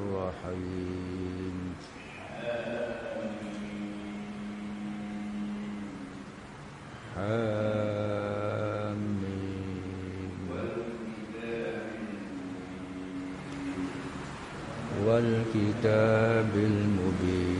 الرحيم. حامين والكتاب المبين.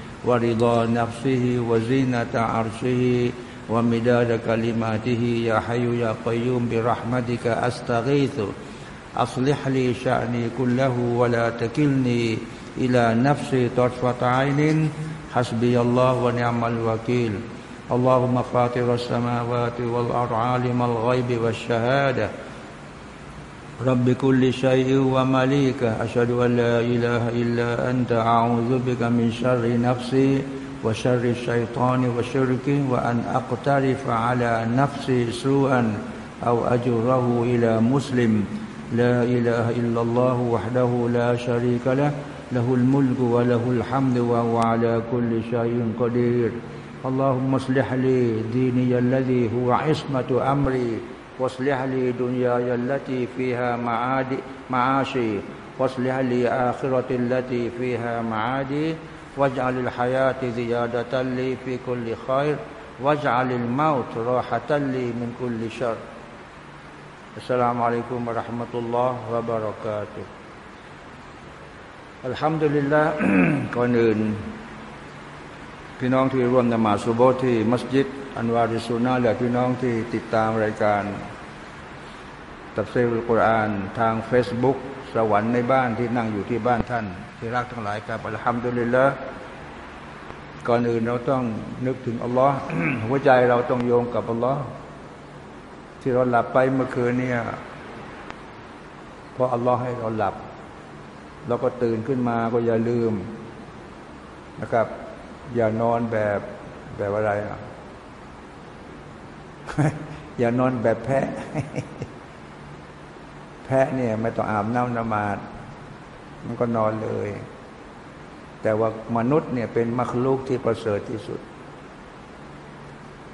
ورضا نفسه وزينة عرشه ومداد كلماته يا حي يا قيوم برحمتك أستغيث. أصلح لي شأني كله ولا تكلني إلى نفسي طرفة عين. حسبي الله ونعم الوكيل. اللهم فاطر السماوات والأرض عالم الغيب والشهادة. رب كل شيء ومليكه أشهد أن لا إله إلا أنت. أعوذ بك من شر نفسي وشر الشيطان وشركه وأن أقترف على نفسي سوءا أو أجره إلى مسلم. لا إله إلا الله وحده لا شريك له. له الملك وله الحمد وهو على كل شيء قدير. اللهم اصلح لي ديني الذي هو عصمة أمري. واصلح لي دنياي التي فيها معادي معاشي واصلح لي آخرتي التي فيها معادي واجعل الحياة زيادة لي في كل خير واجعل الموت راحة لي من كل شر السلام عليكم ورحمة الله وبركاته الحمد لله ก่อนอื่นพี่น้องที่ร่วมนมาสุโบทที่มัสยิด อันวาริสุนาและพี่น้องที่ติดตามรายการ ตับเซลุกุรอานทาง Facebook สวรรค์ในบ้านที่นั่งอยู่ที่บ้านท่าน ที่รักทั้งหลายครับอัลฮัมดุลิลละก่อนอื่นเราต้องนึกถึงอัลลอฮ์หัวใจเราต้องโยงกับอัลลอฮ์ที่เราหลับไปเมื่อคืนเนี่ยเพราะอัลลอฮ์ให้เราหลับเราก็ตื่นขึ้นมาก็อย่าลืมนะครับ อย่านอนแบบแบบอะไรอะอย่านอนแบบแพะ พะเนี่ยไม่ต้องอาบน้ำนมาดมันก็นอนเลย แต่ว่ามนุษย์เนี่ยเป็นมรรคลูกที่ประเสริฐที่สุด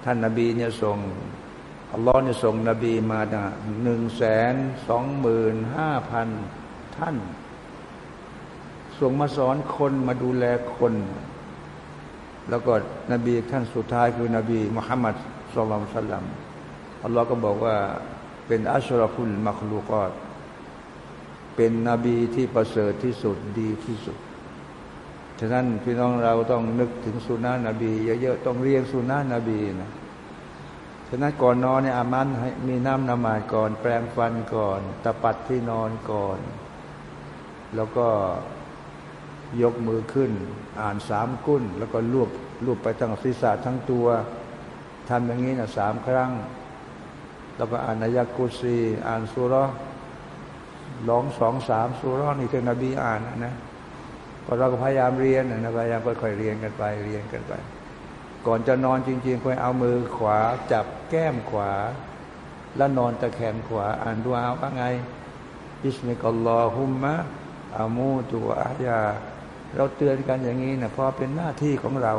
ท่านนาบีเนี่ยส่งอัลลอฮ์เนี่ยส่งนบีมาหนึ่งแสนสองหมื่นห้าพันท่าน ส่งมาสอนคนมาดูแลคน แล้วก็นบีท่านสุดท้ายคือนบีมุฮัมมัดสุลลัลสัลลัมอัลลอฮ์ก็บอกว่าเป็นอัชรฟุลมัคลูกอต เป็นนบีที่ประเสริฐที่สุดดีที่สุด ฉะนั้นพี่น้องเราต้องนึกถึงสุนานะนบีเยอะๆต้องเรียนสุนานะนบีนะฉะนั้นก่อนนอนเนี่ยอามันให้มีน้ำนมาดก่อน แปรงฟันก่อนตะปัดที่นอนก่อน แล้วก็ยกมือขึ้น อ่านสามกุ้น แล้วก็ลูบลูบไปทั้งศีรษะทั้งตัวทำอย่างนี้นะสามครั้ง แล้วก็อ่านนายกุซีอ่านสุร ร้องสองสามสุรนี่คือนบีอ่านนะก็เราก็พยายามเรียนนะพยายามค่อยๆเรียนกันไปเรียนกันไป ก่อนจะนอนจริงๆควรเอามือขวาจับแก้มขวา แล้วนอนตะแคงขวา อ่านดูเอาว่าไงباسمك اللهم أموت وأحياเราเตือนกันอย่างนี้นะเพราะเป็นหน้าที่ของเรา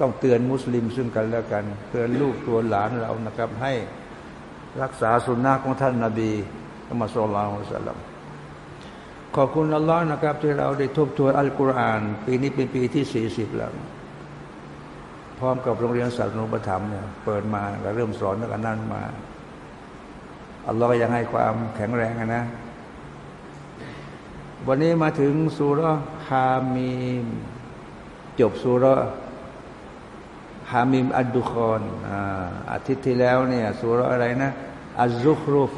ต้องเตือนมุสลิมซึ่งกันแล้วกัน เตือนลูกเตือนหลานเรานะครับ ให้รักษาสุนนะของท่านนาบี صلى الله عليه وسلمขอบคุณอัลลอฮ์นะครับ ที่เราได้ทบทวนอัลกุรอาน ปีนี้เป็นปีที่สี่สิบแล้ว พร้อมกับโรงเรียนศาสนุปธรรมเนี่ยเปิดมาก็เริ่มสอนตั้งแต่นั้นมา อัลลอฮ์ก็ยังให้ความแข็งแรงนะ วันนี้มาถึงสุรฮามีมจบสุรฮามิมอัดดุคอนอาทิตย์ที่แล้วเนี่ยสุรอะไรนะอัลซุครุฟ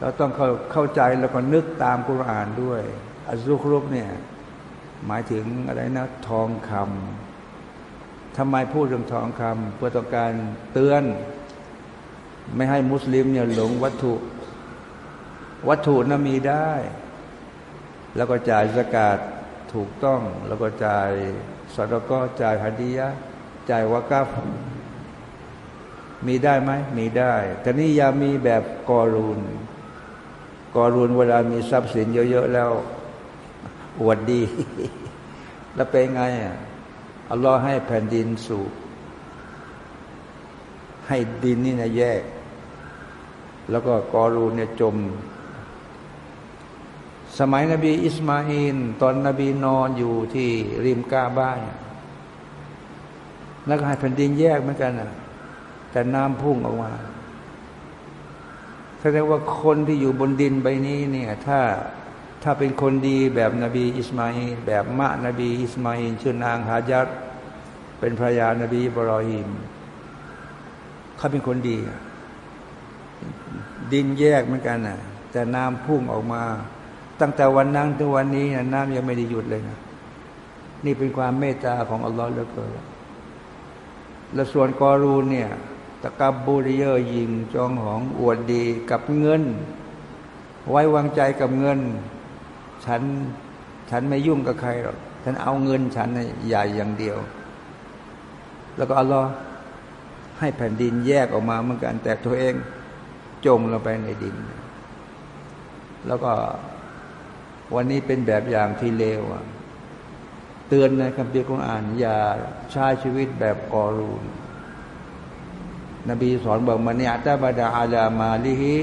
เราต้องเข้าเข้าใจแล้วก็นึกตามกุรอานด้วยอัลซุครุฟเนี่ยหมายถึงอะไรนะทองคำทำไมพูดเรื่องทองคำเพื่อต้องการเตือน ไม่ให้มุสลิมเนี่ยหลงวัตถุ วัตถุน่ะมีได้ แล้วก็จ่ายสกาดถูกต้อง แล้วก็จ่ายสอดก็จ่ายฮัดียะจ่ายวากัฟมีได้ไหมมีได้ แต่นี่ยามีแบบกอรูน กอรูนเวลามีทรัพย์สินเยอะ ๆ แล้วอวดดี แล้วเป็นไงอะอัลลอฮ์ให้แผ่นดินสูบให้ดินนี่นะแยก แล้วก็กอรูเนี่ยจม สมัยนบีอิสมาอินตอนนบีนอนอยู่ที่ริมกาบ้านแล้วก็ให้แผ่นดินแยกเหมือนกันนะแต่น้ำพุ่งออกมา แสดงว่าคนที่อยู่บนดินใบนี้เนี่ยถ้าถ้าเป็นคนดีแบบนบีอิสมาอินแบบมะนบีอิสมาอินชื่อนางฮาจัดเป็นภรรยานบีบรอฮิมเขาเป็นคนดี ดินแยกเหมือนกันนะแต่น้ำพุ่งออกมา ตั้งแต่วันนั้นถึงวันนี้นะน้ำยังไม่ได้หยุดเลยนะนี่เป็นความเมตตาของอัลลอฮ์เหลือเกินและส่วนกอรูนเนี่ย ตะกับบูริเยอร์ยิงจองหองอวดดีกับเงิน ไว้วางใจกับเงิน ฉันฉันไม่ยุ่งกับใครหรอกฉันเอาเงินฉันใหญ่อย่างเดียว แล้วก็อัลลอฮ์ให้แผ่นดินแยกออกมาเหมือนกัน แต่ตัวเองจมลงไปในดิน แล้วก็วันนี้เป็นแบบอย่างที่เลวเตือนในคัมภีร์ของอ่านอย่าใช้ชีวิตแบบกอรูน นบีสอนบอกมันเนี่ยตาบาดาอาลามาลิฮิ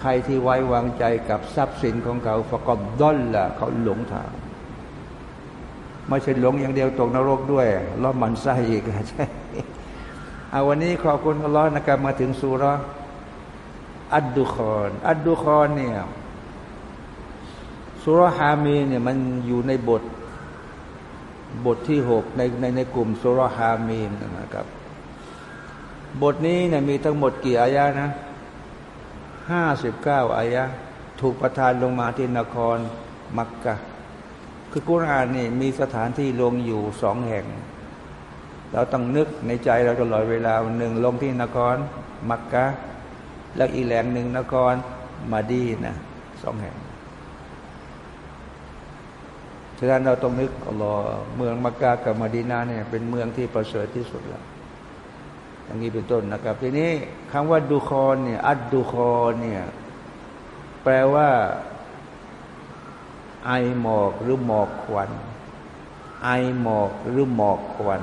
ใครที่ไว้วางใจกับทรัพย์สินของเขาฟกอบด้อนละเขาหลงทางไม่ใช่หลงอย่างเดียวตกนรกด้วยล้อมันไส้อีกใช่เอาวันนี้ขอบคุณอัลลอฮ์นะครับมาถึงสุรอัดดุคอนอัดดุคอนเนี่ยสุรฮามีเนี่ยมันอยู่ในบทบทที่หกในในในกลุ่มสุรฮามีนะครับ บทนี้เนี่ยมีทั้งหมดกี่อายะนะห้าสิบเก้าอายะ ถูกประทานลงมาที่นครมักกะ คือกุรอานนี่มีสถานที่ลงอยู่สองแห่ง เราต้องนึกในใจเราตลอดเวลาหนึ่งลงที่นครมักกะ แล้วอีกแหล่งหนึ่งนครมาดีนะสองแห่งฉะนั้นเราต้องนึกอัลลอฮ์เมืองมักกะกับมาดีนาเนี่ยเป็นเมืองที่ประเสริฐที่สุดแล้ว อย่างนี้เป็นต้นนะครับ ทีนี้คำว่าดูคอนเนี่ย อัดดูคอนเนี่ย แปลว่า ไอหมอกหรือหมอกควัน ไอหมอกหรือหมอกควัน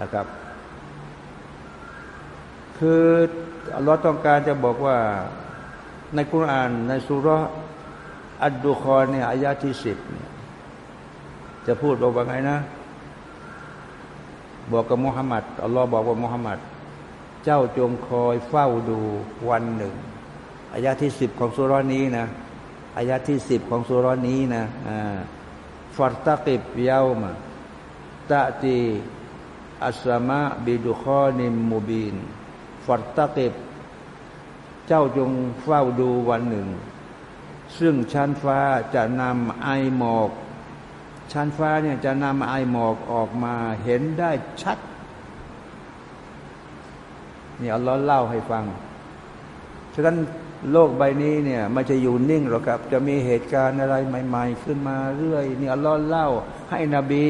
นะครับ คือเราต้องการจะบอกว่าในคุราน ในสุรอัดดุคอนเนี่ยอายาที่สิบเนี่ยจะพูดบอกว่าไงนะ บอกกับมุฮัมมัดอัลลอฮ์บอกว่ามุฮัมมัดเจ้าจงคอยเฝ้าดูวันหนึ่งอายาที่สิบของสุรนี้นะอายาที่สิบของสุรนี้นะฟัตตะกิบยาวมาตะตีอัสมะบิดุคอนิมมูบินฟัตตะกิบเจ้าจงเฝ้าดูวันหนึ่ง ซึ่งชั้นฟ้าจะนำไอหมอก ชั้นฟ้าเนี่ยจะนำไอหมอกออกมาเห็นได้ชัดนี่อัลลอฮ์เล่าให้ฟัง ฉะนั้นโลกใบนี้เนี่ยมันจะอยู่นิ่งหรอกครับ จะมีเหตุการณ์อะไรใหม่ ๆ ขึ้นมาเรื่อยนี่อัลลอฮ์เล่า ให้นบี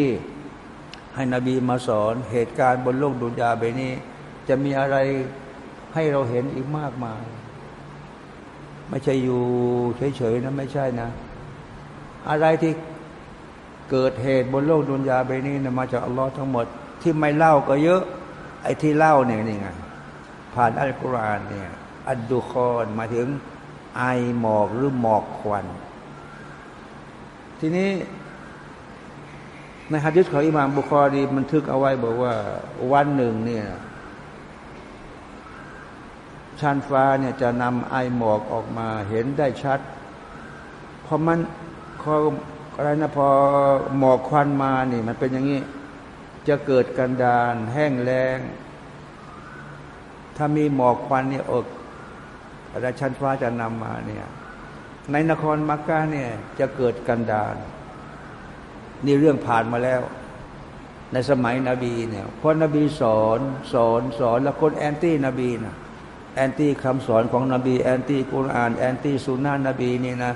ให้นบีมาสอนเหตุการณ์บนโลกดุนยาใบนี้ จะมีอะไรให้เราเห็นอีกมากมาย ไม่ใช่อยู่เฉยๆนะไม่ใช่นะ อะไรที่ เกิดเหตุบนโลกดุนยาใบนี้นะมาจากอัลลอฮ์ทั้งหมด ที่ไม่เล่าก็เยอะ ไอ้ที่เล่าเนี่ยนี่ไงผ่านอัลกุรอานเนี่ยอัดดุคอนมาถึงไอหมอกหรือหมอกควัน ทีนี้ในฮะดิษของอิหม่ามบุคอรีบันทึกเอาไว้บอกว่าวันหนึ่งเนี่ยชั้นฟ้าเนี่ยจะนำไอหมอกออกมาเห็นได้ชัด เพราะมันพอ อะไรนะพอหมอกควันมานี่มันเป็นอย่างนี้ จะเกิดกันดานแห้งแล้ง ถ้ามีหมอกควันเนี่ยอกอะไรชั้นฟ้าจะนำมาเนี่ย ในนครมักกะเนี่ยจะเกิดกันดานนี่เรื่องผ่านมาแล้ว ในสมัยนบีเนี่ยพอนบีสอนสอนสอนแล้วคนแอนตี้นบีนะแอนตี้คำสอนของนบี แอนตี้กุรอาน แอนตี้สุนนะนบีนี่นะ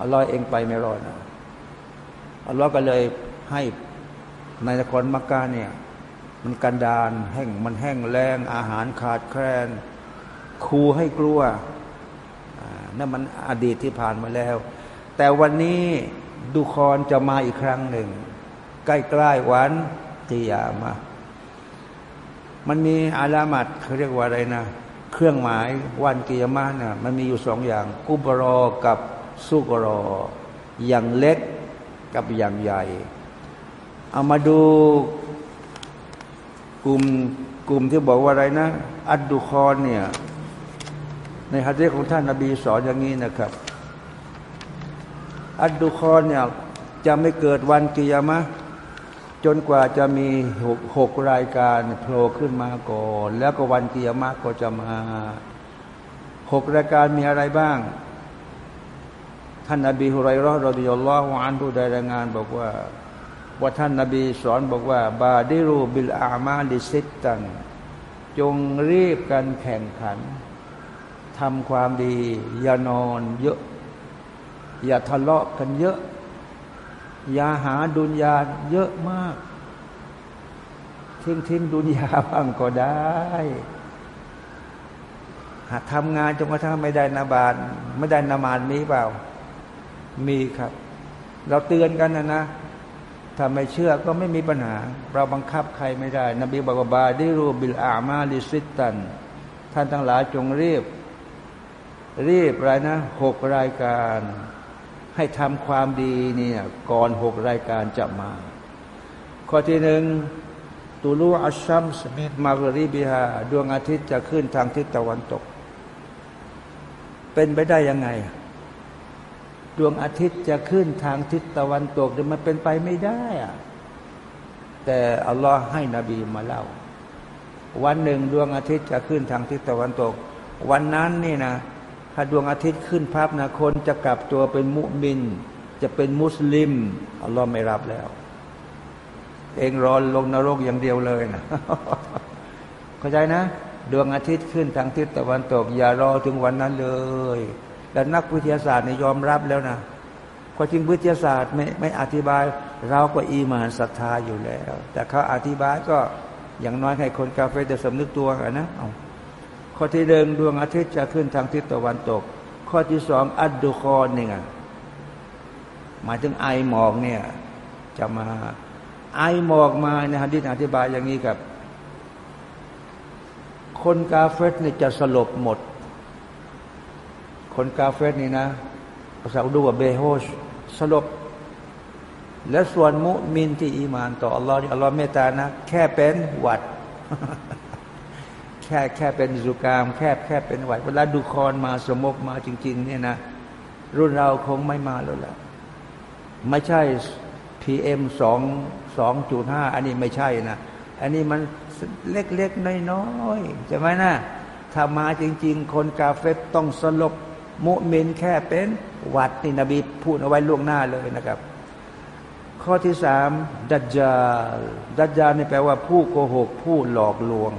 อัลลอฮ์เองไปไม่รอดนะ อัลลอฮ์ก็เลยให้ในนครมักกะเนี่ย มันกันดานแห้งมันแห้งแรงอาหารขาดแคลนครูให้กลัวนั่นมันอดีตที่ผ่านมาแล้ว แต่วันนี้ดุคอนจะมาอีกครั้งหนึ่ง ใกล้ๆวันกิยามามันมีอาลามัดเขาเรียกว่าอะไรนะ เครื่องหมายวันกิยามาเนี่ยมันมีอยู่สองอย่าง กุบรอกับสุกรอ อย่างเล็ก กับอย่างใหญ่ เอามาดูกลุ่มกลุ่มที่บอกว่าอะไรนะ อัดดุคอนเนี่ย ในฮะดีษของท่านนาบีสอนอย่างนี้นะครับ อัดดุคอนเนี่ยจะไม่เกิดวันกิยามะจนกว่าจะมีหกหกรายการโผล่ขึ้นมาก่อน แล้วก็วันกิยามะก็จะมาหกรายการมีอะไรบ้าง ท่านนบีฮุไรรอรดิยัลลอฮุอันผู้ได้รายงานบอกว่า ว่าท่านนบีสอนบอกว่า بادروا بالأعمال ستاจงรีบกันแข่งขันทำความดี อย่านอนเยอะ อย่าทะเลาะกันเยอะ อย่าหาดุนยาเยอะมาก ทิ้งทิ้งดุนยาบ้างก็ได้หากทำงานจนกระทั่งไม่ได้นาบานไม่ได้นามานมีเปล่า มีครับ เราเตือนกันนะนะถ้าไม่เชื่อก็ไม่มีปัญหา เราบังคับใครไม่ได้ นบีบอกว่าบาดิรูบิลอามาลิสิตัน ท่านทั้งหลายจงรีบ รีบอะไรนะหกรายการ ให้ทำความดีเนี่ยก่อนหกรายการจะมา ข้อที่หนึ่งตูลูอัชชัมสมิธมารีบิฮาดวงอาทิตย์จะขึ้นทางทิศตะวันตก เป็นไปได้ยังไง ดวงอาทิตย์จะขึ้นทางทิศตะวันตกมันเป็นไปไม่ได้อะแต่อัลลอฮ์ให้นบีมาเล่า วันหนึ่งดวงอาทิตย์จะขึ้นทางทิศตะวันตก วันนั้นนี่นะถ้าดวงอาทิตย์ขึ้นพับนะคนจะกลับตัวเป็นมุมิน จะเป็นมุสลิมอัลลอฮ์ไม่รับแล้ว เองรอลงนรกอย่างเดียวเลยนะเข้าใจนะ ดวงอาทิตย์ขึ้นทางทิศตะวันตก อย่ารอถึงวันนั้นเลย แต่นักวิทยาศาสตร์เนี่ยยอมรับแล้วนะความจริงวิทยาศาสตร์ไม่ไม่อธิบาย เราก็อีมานศรัทธาอยู่แล้ว แต่เขาอธิบายก็อย่างน้อยให้คนกาเฟจะสำนึกตัวกันนะเอาข้อที่เดิงดวงอาทิตย์จะขึ้นทางทิศตะวันตก ข้อที่สองอัดดุคอนเนี่ยหมายถึงไอหมอกเนี่ยจะมาไอหมอกมาในฮะดิษอธิบายอย่างนี้ครับ คนกาเฟตเนี่ยจะสลบหมด คนกาเฟตนี่นะภาษาอุดูว่าเบโฮชสลบ และส่วนมุมินที่อีมาน ต่ออัลลอฮ์อัลลอฮ์เมตานะ แค่เป็นหวัด แค่แค่เป็นสุกาม แค่แค่เป็นหวัด เวลาดูคอนมาสมกมาจริง ๆ เนี่ยนะ รุ่นเราคงไม่มาแล้วล่ะ ไม่ใช่พีเอ็มสองสองจุดห้าอันนี้ไม่ใช่นะ อันนี้มันเล็กๆน้อยๆใช่ไหมนะถ้ามาจริง ๆ คนกาเฟตต้องสลบ มุมินแค่เป็นวัดนี่นบีพูดเอาไว้ล่วงหน้าเลยนะครับ ข้อที่สามดัจจาดัจจานี่แปลว่าผู้โกหก ผู้หลอกลวง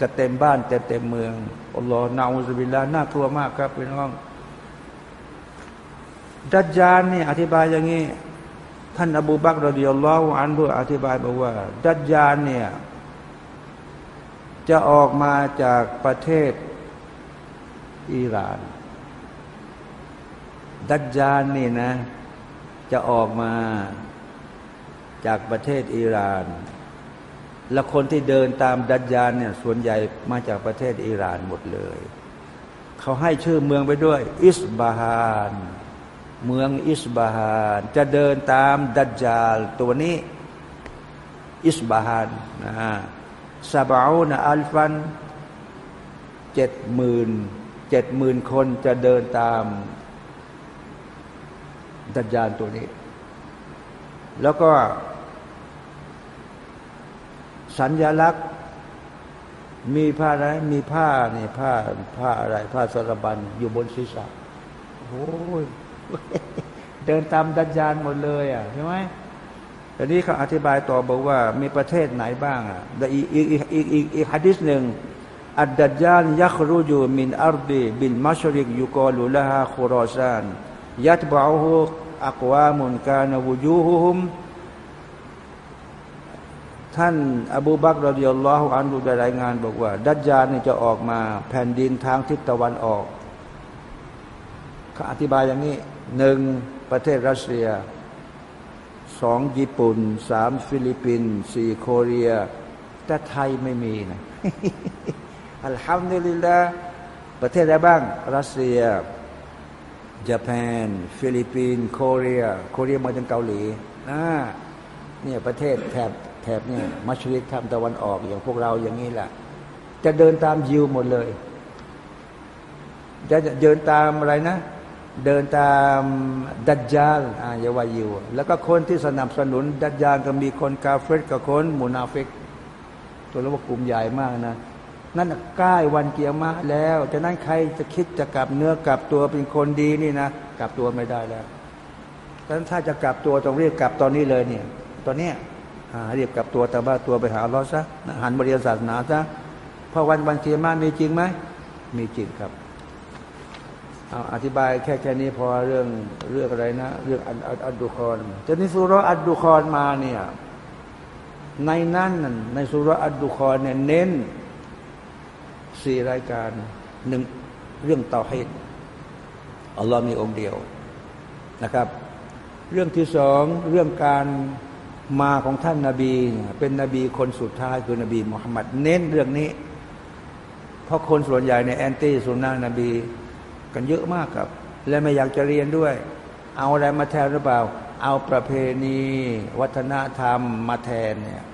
จะเต็มบ้านจะเต็มเมืองอัลลอฮ์นาอุสบิลลาน่ากลัวมากครับพี่น้องดัจจานี่อธิบายอย่างนี้ ท่านอบูบักรดิยัลลอฮุอันบุอธิบายบอกว่า ดัจจานเนี่ยจะออกมาจากประเทศอิหร่าน ดัจจานนี่นะ จะออกมาจากประเทศอิหร่าน และคนที่เดินตามดัจจานเนี่ยส่วนใหญ่มาจากประเทศอิหร่านหมดเลย เขาให้ชื่อเมืองไปด้วย อิสบาฮานเมืองอิสบาฮานจะเดินตามดัจจาลตัวนี้ อิสบาฮานนะซาบาอนอัลฟันเจ็ดหมื่นเจ็ดหมื่นคนจะเดินตาม ดัจจาลตัวนี้ แล้วก็ สัญญลักษณ์ มีผ้าอะไรมีผ้าเนี่ยผ้าผ้าอะไร ผ้าสารบันอยู่บนศีรษะโอ้ยเดินตามดัจจานหมดเลยอะใช่ไหมตอนนี้เขาอธิบายต่อบอกว่า มีประเทศไหนบ้างอะแต่อีกอีกอีกอีกอีกอีกฮะดิษหนึ่งالدجال يخرج من أرض بالمشرق يقال لها خراسان يتبعه أقوام كأن وجوههمท่านอบูบักร رضي الله عنهดูได้รายงาน บอกว่า ดัจจาลนี่จะออกมาแผ่นดินทางทิศตะวันออกเขาอธิบายอย่างนี้หนึ่งประเทศรัสเซียสองญี่ปุ่นสามฟิลิปปินส์สี่โคเรีย แต่ไทยไม่มีนะالحمد للهประเทศอะไรบ้าง รัสเซีย ญี่ปุ่นฟิลิปปินส์โคเรียโคเรีมาจนเกาหลีนะเนี่ยประเทศแถบแถบเนี่ยมัชริกทำตะวันออกอย่างพวกเราอย่างนี้แหละจะเดินตามยิวหมดเลย จะเดินตามอะไรนะ เดินตามดัจจาลอายาวายิว แล้วก็คนที่สนับสนุนดัจจาลก็มีคนกาเฟรกับคนมูนาฟิก ตัวเราว่ากลุ่มใหญ่มากนะ นั่นใกล้วันเกียร์มาแล้วจะนั้นใครจะคิดจะกลับเนื้อกลับตัวเป็นคนดีนี่นะกลับตัวไม่ได้แล้วดังนั้นถ้าจะกลับตัวต้องเรียกกลับตอนนี้เลยเนี่ย ตอนเนี้ยเรียกกลับตัวแต่ว่าตัวไปหาลอซะหันบริยศาสนาซะพอวันวันเกียร์มามีจริงไหมมีจริงครับเอาอธิบายแค่แค่นี้พอเรื่องเรื่องอะไรนะ เรื่องอัดอัดดุคอนจะนี่สุรอัดดุคอนมาเนี่ยในนั้นในสุรอัดดุคอนเนี่ยเน้น สี่รายการหนึ่งเรื่องเตาให้อัลลอฮ์มีองค์เดียวนะครับ เรื่องที่สองเรื่องการมาของท่านนาบี เป็นนบีคนสุดท้ายคือนบีมุฮัมมัดเน้นเรื่องนี้ เพราะคนส่วนใหญ่ในแอนตี้สุนนะนบี กันเยอะมากครับ และไม่อยากจะเรียนด้วย เอาอะไรมาแทนหรือเปล่า เอาประเพณี วัฒนธรรมมาแทนเนี่ย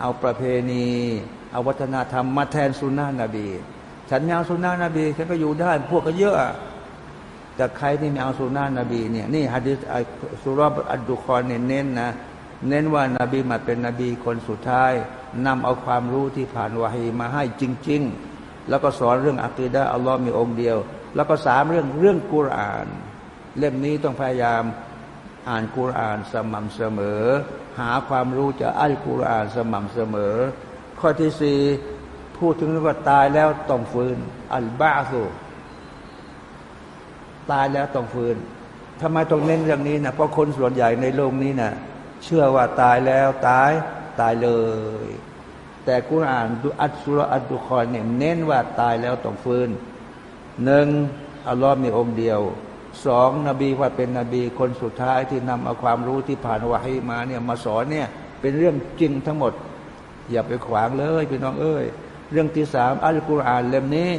เอาประเพณี เอาวัฒนธรรมมาแทนสุนนะนบี ฉันไม่เอาสุนนะนบีฉันก็อยู่ได้พวกก็เยอะแต่ใครที่ไม่เอาสุนนะนบีเนี่ยนี่ฮะดิษสุรบอัดดุคอนเน้นนะเน้นว่านาบีมาเป็นนบีคนสุดท้ายนำเอาความรู้ที่ผ่านวาฮีมาให้จริง ๆ แล้วก็สอนเรื่องอัคีดะอัลลอฮ์มีองค์เดียว แล้วก็สามเรื่องเรื่องกุราน เล่มนี้ต้องพยายามอ่านกุรานสม่ำเสมอ หาความรู้จากอัลกุรอานสม่ำเสมอ ข้อที่สี่พูดถึงว่าตายแล้วต้องฟื้น อัลบาสุตายแล้วต้องฟื้นทำไมต้องเน้นเรื่องนี้นะเพราะคนส่วนใหญ่ในโลกนี้นะเชื่อว่าตายแล้วตายตายเลย แต่กุรอานดูอัสุรอัดดุคอนเนี่ยเน้นว่าตายแล้วต้องฟื้นหนึ่งอัลลอฮ์มีองค์เดียว สองนบีว่าเป็นนบีคนสุดท้ายที่นำเอาความรู้ที่ผ่านวะให้มาเนี่ยมาสอนเนี่ยเป็นเรื่องจริงทั้งหมด อย่าไปขวางเลยพี่น้องเอ้ยเรื่องที่สามอัลกุรอานเล่มนี้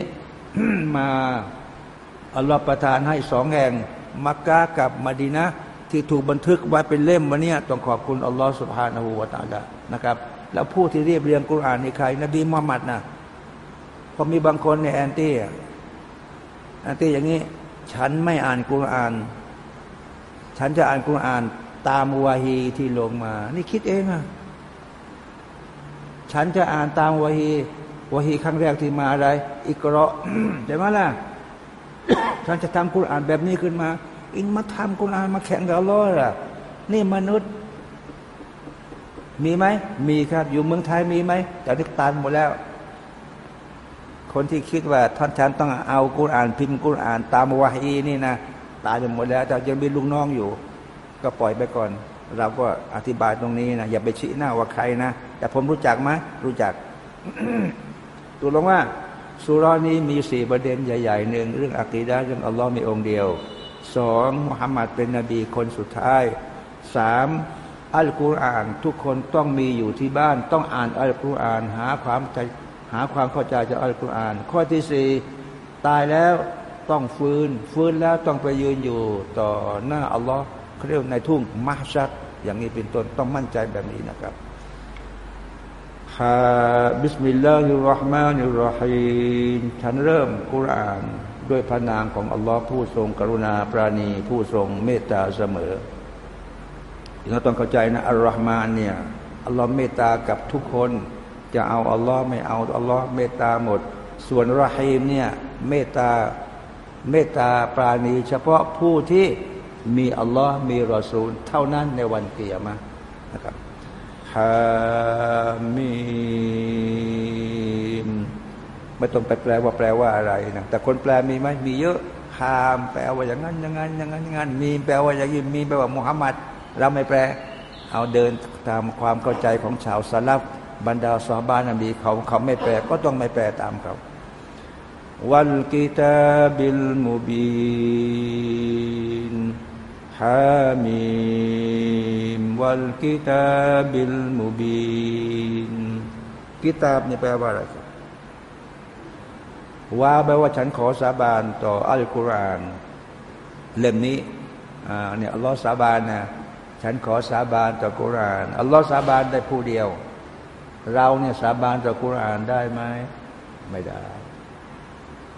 มาอัลลอฮ์ประทานให้สองแห่งมักกะกับมาดีนะที่ถูกบันทึกไว้เป็นเล่มวันนี้ต้องขอบคุณอัลลอฮ์สุบฮานาหูวาตาละนะครับ แล้วผู้ที่เรียบเรียงกุรอานนี่ใคร นบีมุฮัมมัดนะพอมีบางคนเนี่ยแอนตี้แอนตี้อย่างนี้ ฉันไม่อ่านกุรอาน ฉันจะอ่านกุรอาน ตามวาฮีที่ลงมา นี่คิดเองอะฉันจะอ่านตามวาฮีวาฮีครั้งแรกที่มาอะไร อิกราะใช่ไหมล่ะ ฉันจะทำกุรอานแบบนี้ขึ้นมา อิงมาทำกุรอานมาแข่งกับลลอล่ะ นี่มนุษย์ มีไหม มีครับ อยู่เมืองไทยมีไหมแต่นี่ตันหมดแล้ว คนที่คิดว่าท่านฉันต้องเอากุรอานพิมพ์กุรอาน ตามวาฮีนี่นะตายไปหมดแล้วแต่ยังมีลุงน้องอยู่ ก็ปล่อยไปก่อน เราก็อธิบายตรงนี้นะอย่าไปชี้หน้าว่าใครนะแต่ผมรู้จักไหมรู้จักตัวลงว่าสุรานี้มีสี่ประเด็นใหญ่ๆหนึ่งเรื่องอักีดะเรื่องอัลลอฮ์มีองค์เดียวสองมุฮัมมัดเป็นนบีคนสุดท้ายสามอัลกุรอาน ทุกคนต้องมีอยู่ที่บ้าน ต้องอ่านอัลกุรอานหาความ หาความเข้าใจจากอัลกุรอาน ข้อที่สี่ตายแล้วต้องฟื้น ฟื้นแล้วต้องไปยืนอยู่ต่อหน้าอัลลอฮ์เขาเรียกในทุ่งมัชชัดอย่างนี้เป็นต้นต้องมั่นใจแบบนี้นะครับฮะبسم الله الرحمن الرحيمฉันเริ่มกุรอานด้วยพระนามของอัลลอฮ์ผู้ทรงกรุณาปราณี ผู้ทรงเมตตาเสมอเราต้องเข้าใจนะอัรเราะห์มานเนี่ยอัลลอฮ์เมตตากับทุกคน จะเอาอัลลอฮ์ไม่เอาอัลลอฮ์เมตตาหมด ส่วนรอฮีมเนี่ยเมตตาเมตตาปราณี เฉพาะผู้ที่มีอัลลอฮ์มีรอซูล เท่านั้นในวันกิยามะฮ์นะครับฮามีมไม่ต้องไปแปลว่าแปลว่าอะไรนะแต่คนแปลมีไหมมีเยอะฮามแปลว่าอย่างนั้นอย่างนั้นอย่างนั้นอย่างนั้นมีแปลว่าอย่างนี้มีแปลว่ามุฮัมมัดเราไม่แปล เอาเดินตามความเข้าใจของชาวสลับ บรรดาสาบานบีเขาเขาไม่แปลก็ต้องไม่แปลตามเขาวัลกิตาบิลมุบินฮามีมวัลกิตาบิลมุบินกิตาบนี่แปลว่าอะไรครับว่าแปลว่าฉันขอสาบานต่ออัลกุรอานเล่มนี้อ่าเนี่ยอัลลอฮ์สาบานนะฉันขอสาบานต่อกุรอานอัลลอฮ์สาบานได้ผู้เดียว เราเนี่ยสาบานต่อกุรอานได้ไหมไม่ได้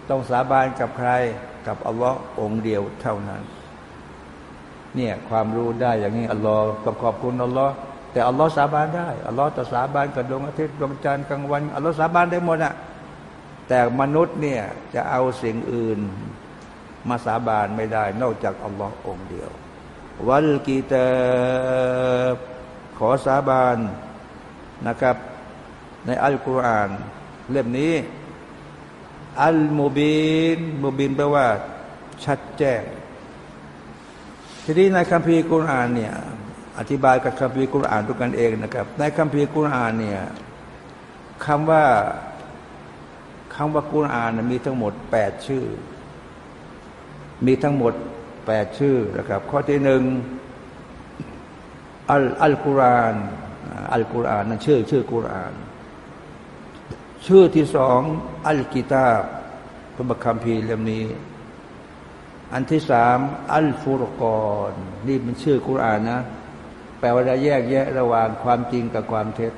ต้องสาบานกับใครกับอัลลอฮ์องเดียวเท่านั้น เนี่ยความรู้ได้อย่างนี้อัลลอฮ์ต้องขอบคุณอัลลอฮ์แต่อัลลอฮ์สาบานได้อัลลอฮ์จะสาบานกับดวงอาทิตย์ดวงจันทร์กลางวันอัลลอฮ์สาบานได้หมดอะแต่มนุษย์เนี่ยจะเอาสิ่งอื่นมาสาบานไม่ได้ นอกจากอัลลอฮ์องเดียว วัลกีตาขอสาบานนะครับ ในอัลกุรอานเล่มนี้ อัลมูบินมูบินแปลว่า ชัดแจ้ง ทีนี้ในคัมภีร์กุรอานเนี่ยอธิบายกับคัมภีร์กุรอานตัวยกันเองนะครับ ในคัมภีร์กุรอานเนี่ยคำว่าคำว่ากุรอานมีทั้งหมดแปดชื่อ มีทั้งหมดแปดชื่อนะครับ ข้อที่หนึ่งอัลอัลกุรอานอัลกุรอานนั่นชื่อ ชื่อกุรอาน ชื่อที่สองอัลกิตาบพระคัมภีร์เล่มนี้ อันที่สามอัลฟุรกอนนี่เป็นชื่อกุรอานนะ แปลว่าจะแยกแยะระหว่างความจริงกับความเท็จ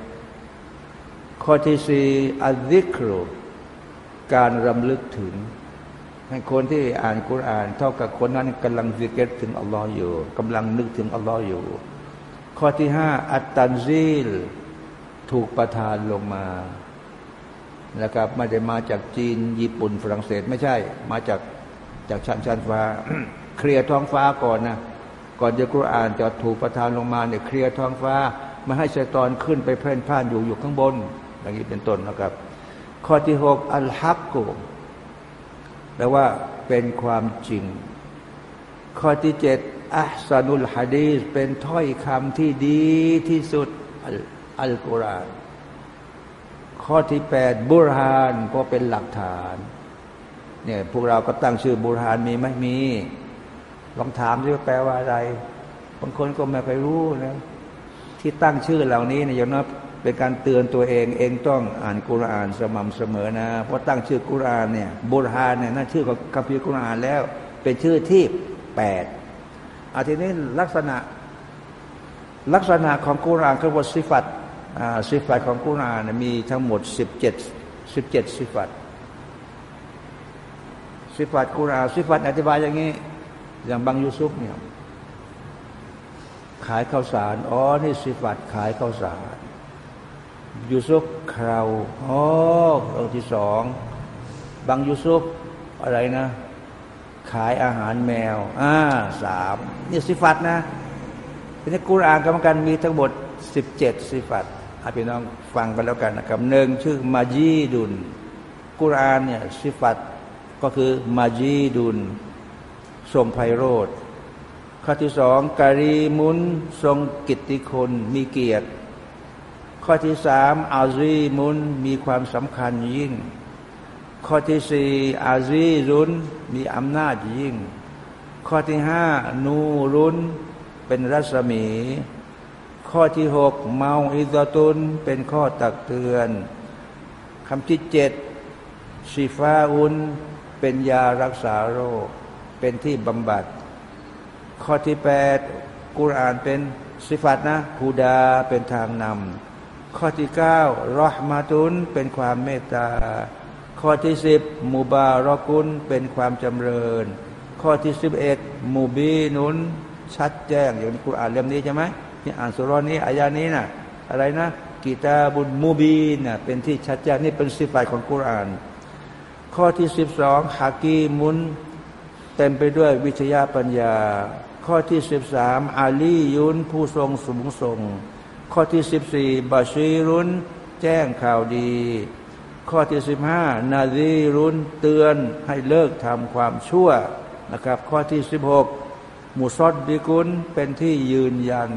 ข้อที่สี่อัลซิกรุการรำลึกถึงให้คนที่อ่านกุรอาน เท่ากับคนนั้นกำลังซิกเกรถึงอัลลอฮ์อยู่กำลังนึกถึงอัลลอฮ์อยู่ ข้อที่ห้าอัตตันซีล ถูกประทานลงมา นะครับไม่ได้มาจากจีนญี่ปุ่นฝรั่งเศสไม่ใช่ มาจากจากชั้นชั้นฟ้า เคลียร์ท้องฟ้าก่อนนะก่อนจะกุรอานจะถูกประทานลงมาเนี่ยเคลียร์ท้องฟ้าม่ให้ชัยตอนขึ้นไปเพ่นพ่านอยู่อยู่ข้างบน อย่างนี้เป็นต้นนะครับ ข้อที่หกอัลฮักกุแปลว่าเป็นความจริง ข้อที่เจ็ดอัลซานุลฮะดีสเป็นถ้อยคำที่ดีที่สุดอัลกุรอาน ข้อที่แปดบุรฮานก็เป็นหลักฐานเนี่ยพวกเราก็ตั้งชื่อบูรหานมีไหมมี ลองถามดิว่าแปลว่าอะไรบางคนก็ไม่ไปรู้นะที่ตั้งชื่อเหล่านี้เนี่ยอย่างน้อยเป็นการเตือนตัวเองเองต้องอ่านกุรานสม่ำเสมอนะ เพราะตั้งชื่อกุรานเนี่ยบูรหานเนี่ยนั่นชื่อของคัมภีร์กุรานแล้ว เป็นชื่อที่แปดอาทีนี้ลักษณะลักษณะของกุรานคือว่าสิฟัต สิฟัตของกุรอานมีทั้งหมดสิบเจ็ดสิบเจ็ดสิฟัตสิฟัตกุรอานสิฟัตอธิบายอย่างนี้ อย่างบางยูซุปเนี่ยขายข้าวสาร อ๋อ นี่สิฟัตขายข้าวสาร ยูซุปคราวอ๋อเราที่สองบางยูซุปอะไรนะ ขายอาหารแมว อ่าสามนี่สิฟัตนะทีนี้กุรอานกรรมการมีทั้งหมดสิบเจ็ดสิฟัต อาพี่น้องฟังกันแล้วกันนะครับหนึ่งชื่อมาจีดุนกุรอานเนี่ยสิฟัตก็คือมาจีดุนทรงไพโรธข้อที่สองการีมุนทรงกิตติคนมีเกียรติ ข้อที่สามอาซีมุนมีความสำคัญยิ่ง ข้อที่สี่อาซีรุนมีอำนาจยิ่ง ข้อที่ห้านูรุนเป็นรัศมี ข้อที่หกเมาอิซาตุนเป็นข้อตักเตือนคำที่เจ็ดชีฟาอุนเป็นยารักษาโรค เป็นที่บำบัด ข้อที่แปดกุรานเป็นสิฟัตนะฮูดาเป็นทางนำข้อที่เก้ารอห์มาตุนเป็นความเมตตา ข้อที่สิบมูบารอกุนเป็นความจำเริญ ข้อที่สิบเอ็ดมูบีนุนชัดแจ้งอย่างกุรานเล่มนี้ใช่ไหม นี่อ่านสุรนี้อายานี้นะอะไรนะกีตาบุญมูบีนะเป็นที่ชัดแจ้งนี่เป็นสิฟัตของกุรอาน ข้อที่สิบสองฮากีมุนเต็มไปด้วยวิทยาปัญญา ข้อที่สิบสามอาลียุนผู้ทรงสูงส่ง ข้อที่สิบสี่บาชีรุนแจ้งข่าวดี ข้อที่สิบห้านาซีรุนเตือนให้เลิกทำความชั่วนะครับ ข้อที่สิบหกมุซอดดิกุนเป็นที่ยืนยัน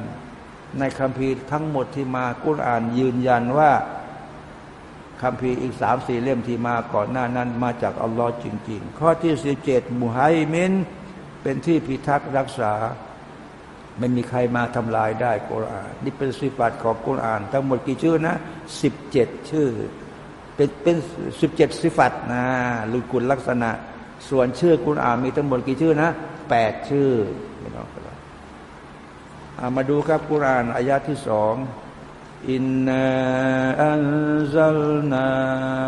ในคำพีทั้งหมดที่มากุรอ่านยืนยันว่าคำพีอีกสามสี่เล่มที่มาก่อนหน้านั้นมาจากอัลลอฮ์จริง ๆ ข้อที่สิบเจ็ดมุฮัยมินเป็นที่พิทักษ์รักษา ไม่มีใครมาทำลายได้กุรอาน นี่เป็นสิฟัตของกุรอาน ทั้งหมดกี่ชื่อนะสิบเจ็ดชื่อ เป็นเป็นสิบเจ็ดสิฟัตนะลุกุลลักษณะ ส่วนชื่อกุรอานมีทั้งหมดกี่ชื่อนะแปดชื่อ มาดูครับกุรานอายะที่สองอินนาอันซัลนา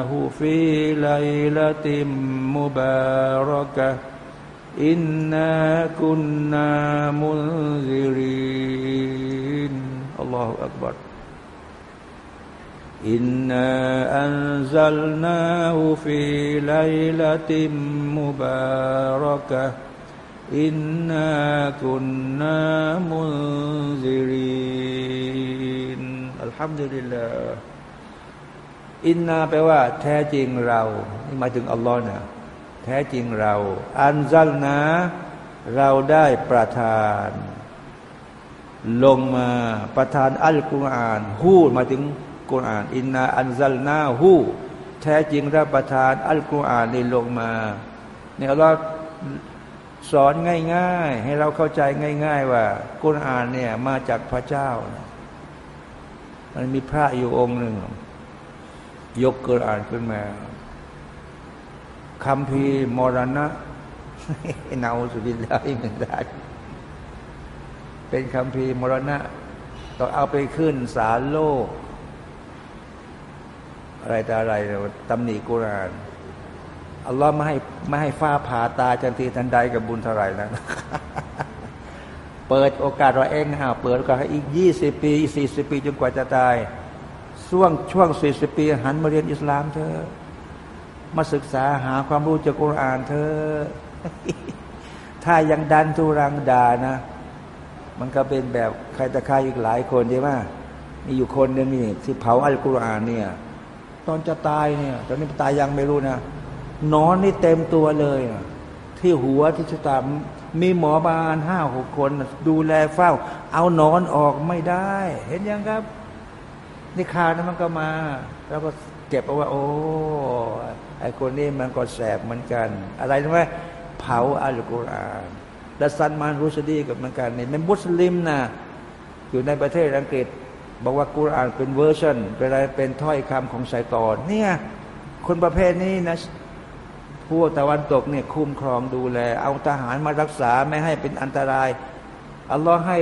หูฟีليلة مباركة إنا كنا منذرين الله أكبر إنا أنزلناه في ليلة مباركة إنا كنا منذرينอัลฮัมดุลิลลาห์อินนาแปลว่า แท้จริงเรานี่หมายถึงอัลลอฮ์นะแท้จริงเรา อันซัลนะ เราได้ประทาน ลงมาประทานอัลกุรอานฮู้มาถึงกุรอาน อินนาอันซัลนาฮู้แท้จริงเราประทานอัลกุรอานนี้ลงมาเนี่ยเรา สอนง่าย ๆ ให้เราเข้าใจง่าย ๆ ว่ากุรอานเนี่ยมาจากพระเจ้า มันมีพระอยู่องค์หนึ่ง ยกกุรอานขึ้นมาคำพีมรณะเนาสุบินได้เหมือนกันเป็นคำพีมรณะต้องเอาไปขึ้นศาลโลก อะไรแต่อะไรตำหนิกุราน อัลลอฮ์ไม่ให้ไม่ให้ฟ้าผ่าตาจันทีทันใดกับบุญเท่าไรนะเปิดโอกาสเราเองฮะเปิดโอกาสให้อีกยี่สิบปีสี่สิบปีจนกว่าจะตายช่วงช่วงสี่สิบปี หันมาเรียนอิสลามเธอมาศึกษาหาความรู้จากกุรอานเธอถ้ายังดันทุรังดานะ มันก็เป็นแบบใครตะคายอีกหลายคนใช่ไหมมีอยู่คนหนึ่งนี่ที่เผาอัลกุรอานเนี่ย ตอนจะตายเนี่ย ตอนนี้ตายยังไม่รู้นะ นอนนี่เต็มตัวเลยที่หัวที่ชะตามีหมอบาลห้าหกคน ดูแลเฝ้า เอานอนออกไม่ได้ เห็นยังครับ นี่ข่าวนั้นมันก็มา แล้วก็เก็บเอาว่า โอ้ไอคนนี้มันก็แสบเหมือนกัน อะไรรู้ไหมเผาอัลกุรอานและซันมานรุชดีกับเหมือนกันนี่เป็นมุสลิมนะอยู่ในประเทศอังกฤษ บอกว่ากุรอานเป็นเวอร์ชันเป็นอะไรเป็นถ้อยคำของไซตอนเนี่ยคนประเภทนี้นะ พวกตะวันตกเนี่ยคุ้มครองดูแล เอาทหารมารักษาไม่ให้เป็นอันตราย อัลลอฮ์ให้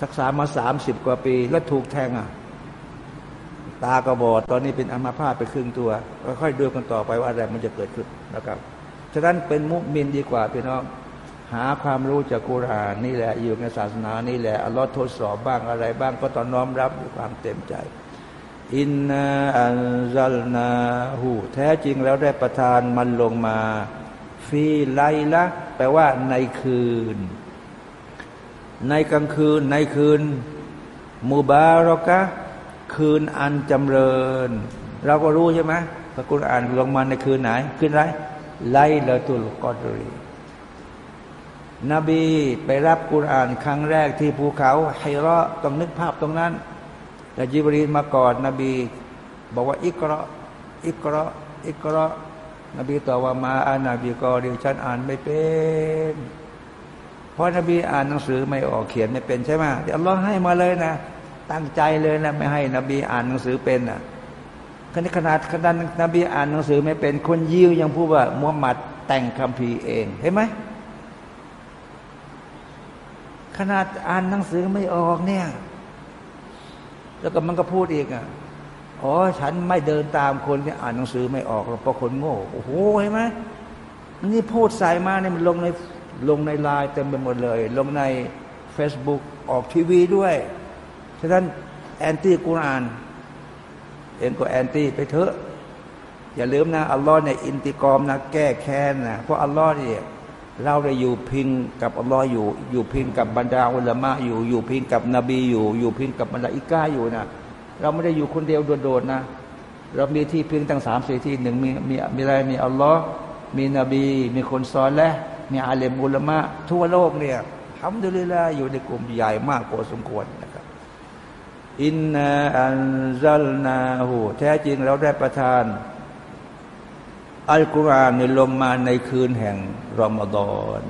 ศึกษามาสามสิบกว่าปี แล้วถูกแทงอะ ตากระบอดตอนนี้เป็นอัมาพาตไปครึ่งตัวค่อยดูกันต่อไปว่าอะไรมันจะเกิดขึ้นนะครับฉะนั้นเป็นมุมินดีกว่าพี่น้องหาความรู้จากกุรานนี่แหละอยู่ในศาสนานี่แหละอัลลอฮ์ทดสอบบ้างอะไรบ้างก็ต้องน้อมรับด้วยความเต็มใจ อินนาอันซัลนาหูแท้จริงแล้วได้ประทานมันลงมา ฟีไลละแปลว่าในคืน ในกลางคืนในคืนมูบารอกะคืนอันจำเริญ เราก็รู้ใช่ไหมพระกุรอานลงมาในคืนไหน คืนไรไลละตุลกอดรีนบีไปรับกุรอานครั้งแรกที่ภูเขาไฮระต้องนึกภาพตรงนั้น แต่จิบรีนมาก่อนนบี บอกว่าอิกระอิกระอิกระนบีตอบว่ามาอ่านนบีกอดีฉันอ่านไม่เป็น เพราะนบีอ่านหนังสือไม่ออกเขียนไม่เป็นใช่ไหมเดี๋ยวอัลลอฮ์ให้มาเลยนะ ตั้งใจเลยนะ ไม่ให้นบีอ่านหนังสือเป็นอะขนาดขนาดขนาดนบีอ่านหนังสือไม่เป็นคนยิวยังพูดว่ามุฮัมมัดแต่งคัมภีร์เองเห็นไหมขนาดอ่านหนังสือไม่ออกเนี่ย แล้วก็มันก็พูดอีกอะอ๋อฉันไม่เดินตามคนที่อ่านหนังสือไม่ออกเพราะคนโง่โอ้โหเห็นไหมนี่พูดใส่มาเนี่ยมันลงในลงในไลน์เต็มไปหมดเลย ลงใน Facebook ออกทีวีด้วยฉะนั้นแอนตี้กุรอาน เองก็แอนตี้ไปเถอะ อย่าลืมนะ อัลลอฮ์เนี่ยانتقامนะ แก้แค้นนะเพราะอัลลอฮ์เนี่ย เราได้อยู่พิงกับอัลลอฮ์อยู่ อยู่พิงกับบรรดาอุลามะอยู่ อยู่พิงกับนบีอยู่ อยู่พิงกับบรรดามลาอิกะฮ์อยู่นะเราไม่ได้อยู่คนเดียวโดดๆนะ เรามีที่พิงตั้งสามสี่ที่หนึ่งมีมีมีอะไรมีอัลลอฮ์มีนบี มีคนสอนและมีอาเลมอุลามะทั่วโลกเนี่ยทำดุลิลาอยู่ในกลุ่มใหญ่มากพอสมควรนะครับอินนาอันซัลนาหูแท้จริงเราได้ประทาน อัลกุรอานในลมมาในคืนแห่งรอมฎอน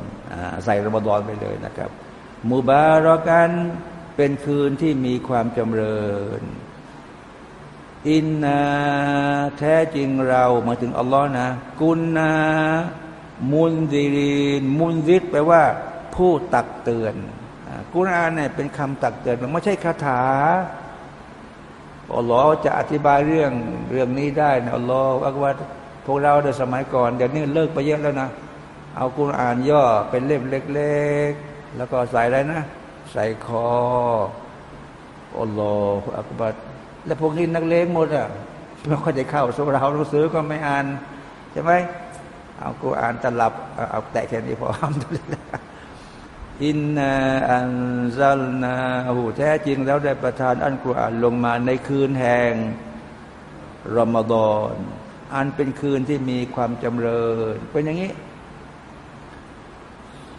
ใส่รอมฎอนไปเลยนะครับมุบารอกันเป็นคืนที่มีความจำเริญ อินนาแท้จริงเรามาถึงอัลลอฮ์นะ กุนนามุนซิรินมุนซิดแปลว่า ผู้ตักเตือนกุรอานเนี่ยเป็นคำตักเตือนมันไม่ใช่คาถาอัลลอฮ์จะอธิบายเรื่องเรื่องนี้ได้นะอัลลอฮ์ว่า พวกเราในสมัยก่อนเดี๋ยวนี้เลิกไปเยอะแล้วนะ เอากุรอ่านย่อเป็นเล่มเล็ก ๆ แล้วก็ใส่อะไรนะ ใส่คออัลลอฮฺอักบัดแล้วพวกนี้นักเลงหมดอะไม่ค่อยได้เข้าสุเราหนังสือก็ไม่อ่านใช่ไหมเอากุรอานตลับเอาแต่แค่นี้พอทำได้อินนาอันซัลนาหูแท้จริงแล้วได้ประทานอันกุรอานลงมาในคืนแห่งรอมฎอน อันเป็นคืนที่มีความจำเริญเป็นอย่างนี้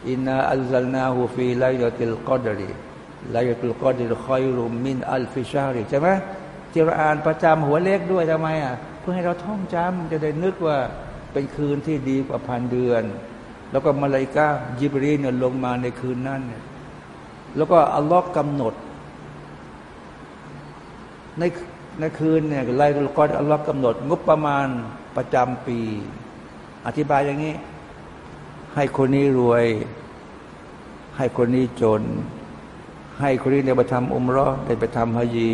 อินนาอัลซัลนาฮูฟีไลยติลกอดรีไลยติลกอดรีคอยรุมมินอัลฟิชารีใช่ไหมที่เราอ่านประจำหัวเล็กด้วยทำไมอะเพื่อให้เราท่องจำจะได้นึกว่าเป็นคืนที่ดีกว่าพันเดือน แล้วก็มาลายกายิบรีเนี่ยลงมาในคืนนั้นเนี่ยแล้วก็อัลลอฮ์กำหนด ใน ในคืนเนี่ยไล่ลกอนอัลลอฮ์กำหนด งบประมาณประจำปี อธิบายอย่างนี้ ให้คนนี้รวย ให้คนนี้จน ให้คนนี้ได้ไปทำอุมรอได้ไปทำฮายี